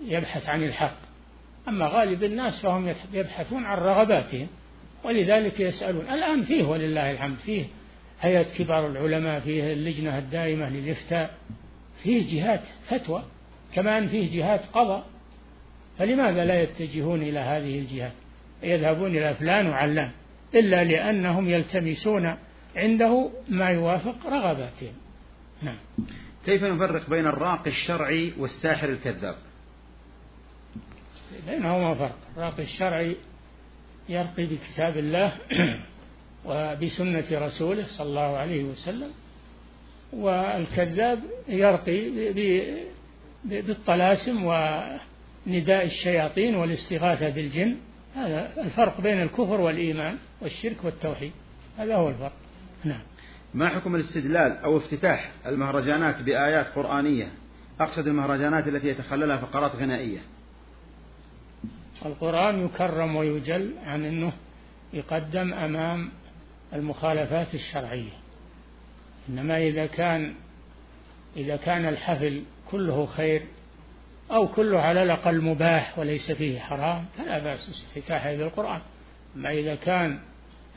يبحث عن الحق. أما غالب الناس فهم يبحثون عن رغباتهم ولذلك يسألون الآن فيه ولله الحمد فيه هيئة كبار العلماء فيه اللجنة الدائمة للإفتاء فيه جهات فتوى كما أن فيه جهات قضاء. فلماذا لا يتجهون إلى هذه الجهات؟ يذهبون إلى فلان وعلان إلا لأنهم يلتمسون عنده ما يوافق رغباتهم. نعم. كيف نفرق بين الراقي الشرعي والساحر الكذاب؟ بينهما فرق. الراقي الشرعي يرقي بكتاب الله [CLEARS THROAT] وبسنة رسوله صلى الله عليه وسلم والكذاب يرقي بالطلاسم ونداء الشياطين والاستغاثة بالجن. هذا الفرق بين الكفر والإيمان والشرك والتوحيد. هذا هو الفرق. نعم. ما حكم الاستدلال أو افتتاح المهرجانات بآيات قرآنية؟ أقصد المهرجانات التي يتخللها فقرات غنائية. القرآن يكرم ويجل عن أنه يقدم أمام المخالفات الشرعية. إنما إذا كان إذا كان الحفل كله خير أو كله على الأقل مباح وليس فيه حرام فلا بأس افتتاحه بالقرآن أما إذا كان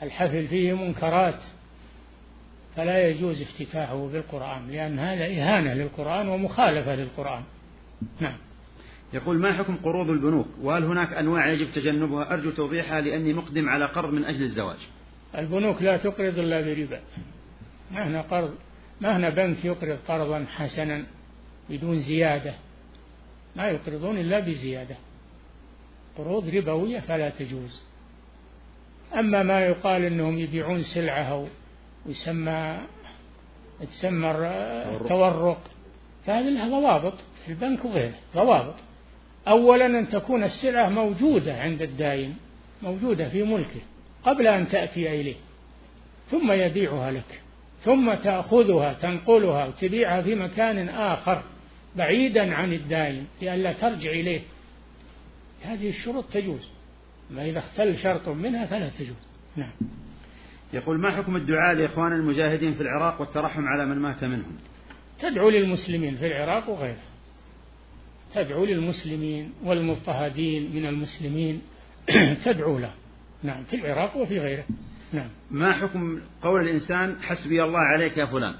الحفل فيه منكرات فلا يجوز افتتاحه بالقرآن لأن هذا إهانة للقرآن ومخالفة للقرآن. نعم. يقول ما حكم قروض البنوك؟ وهل هناك أنواع يجب تجنبها؟ أرجو توضيحها لأني مقدم على قرض من أجل الزواج. البنوك لا تقرض إلا بربا. ما هنا قرض ما هنا بنك يقرض قرضا حسنا بدون زيادة. ما يقرضون إلا بزيادة. قروض ربوية فلا تجوز. أما ما يقال أنهم يبيعون سلعة أو يسمى تسمى التورق فهذه لها ضوابط في البنك وغيره ضوابط. أولا أن تكون السلعة موجودة عند الدائن موجودة في ملكه قبل أن تأتي إليه. ثم يبيعها لك ثم تأخذها تنقلها وتبيعها في مكان آخر بعيدا عن الدائن لئلا ترجع إليه. هذه الشروط تجوز. ما إذا اختل شرط منها فلا تجوز. نعم. يقول ما حكم الدعاء لإخوان المجاهدين في العراق والترحم على من مات منهم؟ تدعو للمسلمين في العراق وغيره. تدعو للمسلمين والمضطهدين من المسلمين. [CLEARS THROAT] تدعو له. نعم في العراق وفي غيره. نعم. ما حكم قول الإنسان حسبي الله عليك يا فلان؟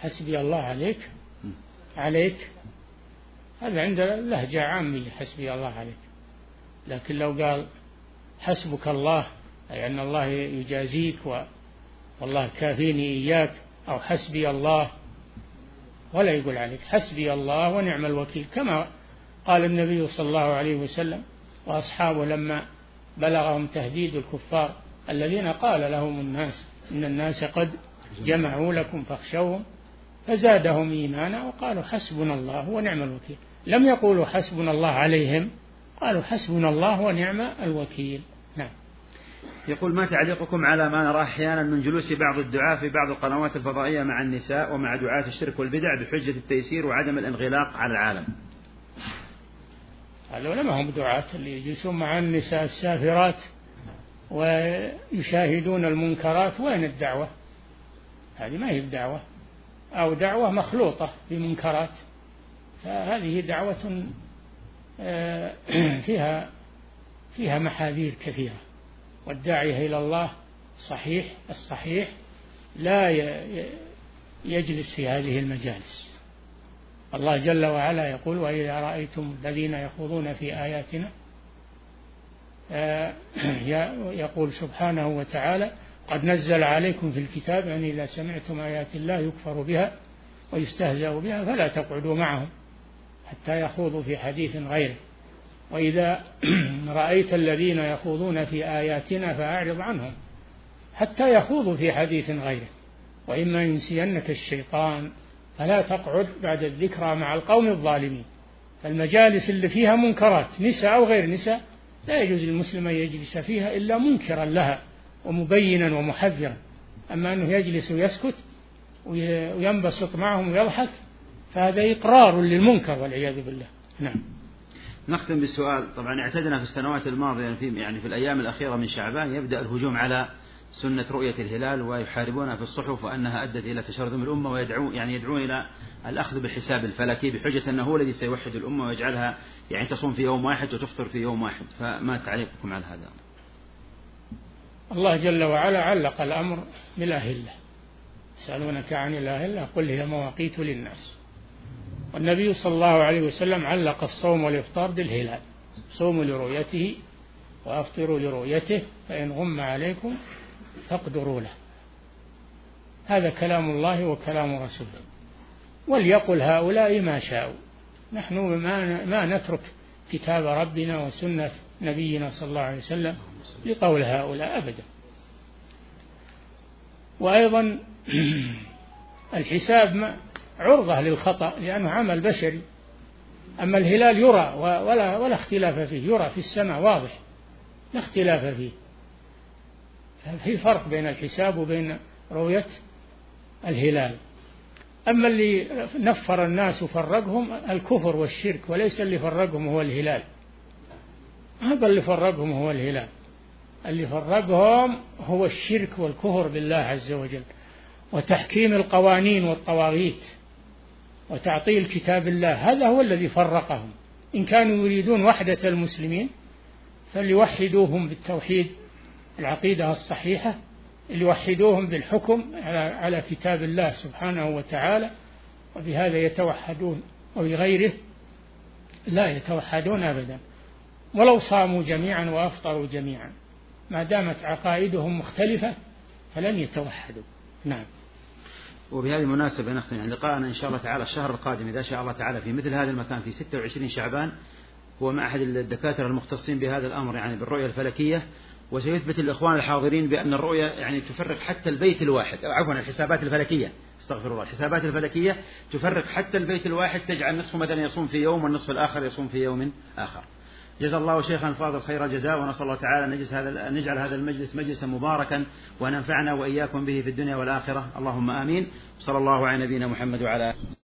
حسبي الله عليك. عليك. هذا عند لهجة عامية حسبي الله عليك. لكن لو قال حسبك الله أي أن الله يجازيك والله كافيني إياك أو حسبي الله. ولا يقول عليك حسبي الله ونعم الوكيل كما قال النبي صلى الله عليه وسلم وأصحابه لما بلغهم تهديد الكفار الذين قال لهم الناس إن الناس قد جمعوا لكم فاخشوهم فزادهم إيمانا وقالوا حسبنا الله ونعم الوكيل. لم يقولوا حسبنا الله عليهم قالوا حسبنا الله ونعم الوكيل. نعم. يقول ما تعليقكم على ما نراه أحيانا من جلوس بعض الدعاة في بعض القنوات الفضائية مع النساء ومع دعاة الشرك والبدع بحجة التيسير وعدم الانغلاق على العالم؟ هذول ما هم دعاة اللي يجلسون مع النساء السافرات ويشاهدون المنكرات. وين الدعوة؟ هذه ما هي الدعوة أو دعوة مخلوطة بمنكرات. فهذه دعوة [CLEARS THROAT] فيها فيها محاذير كثيرة. والداعية إلى الله صحيح الصحيح لا يجلس في هذه المجالس. الله جل وعلا يقول وإذا رأيتم الذين يخوضون في آياتنا آه، [CLEARS THROAT] يقول سبحانه وتعالى قد نزل عليكم في الكتاب يعني إذا سمعتم آيات الله يكفر بها ويستهزأ بها فلا تقعدوا معهم. حتى يخوضوا في حديث غيره وإذا [CLEARS THROAT] رأيت الذين يخوضون في آياتنا فأعرض عنهم حتى يخوضوا في حديث غيره. وإما ينسينك الشيطان فلا تقعد بعد الذكرى مع القوم الظالمين. المجالس اللي فيها منكرات نساء أو غير نساء لا يجوز للمسلم أن يجلس فيها إلا منكرا لها ومبينا ومحذرا. أما أنه يجلس ويسكت وينبسط معهم ويضحك فهذا إقرار للمنكر والعياذ بالله. نعم. نختم بالسؤال طبعا اعتدنا في السنوات الماضية في يعني في الأيام الأخيرة من شعبان يبدأ الهجوم على سنة رؤية الهلال ويحاربونها في الصحف وأنها أدت إلى تشرذم الأمة ويدعون يعني يدعون إلى الأخذ بالحساب الفلكي بحجة أنه هو الذي سيوحد الأمة ويجعلها يعني تصوم في يوم واحد وتفطر في يوم واحد. فما تعليقكم على هذا؟ الله جل وعلا علق الأمر بالأهلة يسألونك عن الأهلة قل هي مواقيت للناس. والنبي صلى الله عليه وسلم علق الصوم والإفطار بالهلال. صوموا لرؤيته وأفطروا لرؤيته فإن غم عليكم فاقدروا له. هذا كلام الله وكلام رسوله. وليقل هؤلاء ما شاءوا. نحن ما ما نترك كتاب ربنا وسنة نبينا صلى الله عليه وسلم لقول هؤلاء أبدا. وأيضا [CLEARS THROAT] الحساب عرضة للخطأ لأنه عمل بشري. أما الهلال يرى ولا ولا اختلاف فيه يرى في السماء واضح لا اختلاف فيه. في فرق بين الحساب وبين رؤية الهلال. أما اللي نفر الناس وفرقهم الكفر والشرك وليس اللي فرقهم هو الهلال. هذا اللي فرقهم هو الهلال. اللي فرقهم هو الشرك والكفر بالله عز وجل وتحكيم القوانين والطواغيت. وتعطيل كتاب الله. هذا هو الذي فرقهم. إن كانوا يريدون وحدة المسلمين فليوحدوهم بالتوحيد العقيدة الصحيحة ليوحدوهم بالحكم على كتاب الله سبحانه وتعالى. وبهذا يتوحدون وبغيره لا يتوحدون أبدا. ولو صاموا جميعا وأفطروا جميعا. ما دامت عقائدهم مختلفة فلن يتوحدوا. نعم. وبهذه المناسبة نختم يعني لقاءنا إن شاء الله تعالى الشهر القادم إذا شاء الله تعالى في مثل هذا المكان في 26 شعبان هو مع أحد الدكاترة المختصين بهذا الأمر يعني بالرؤية الفلكية وسيثبت الإخوان الحاضرين بأن الرؤية يعني تفرق حتى البيت الواحد عفوا الحسابات الفلكية استغفر الله الحسابات الفلكية تفرق حتى البيت الواحد تجعل نصفه مثلا يصوم في يوم والنصف الآخر يصوم في يوم آخر. جزا الله شيخنا الفاضل خير الجزاء ونسأل الله تعالى أن نجعل هذا المجلس مجلسا مباركا وننفعنا وإياكم به في الدنيا والآخرة. اللهم آمين. صلى الله على نبينا محمد وعلى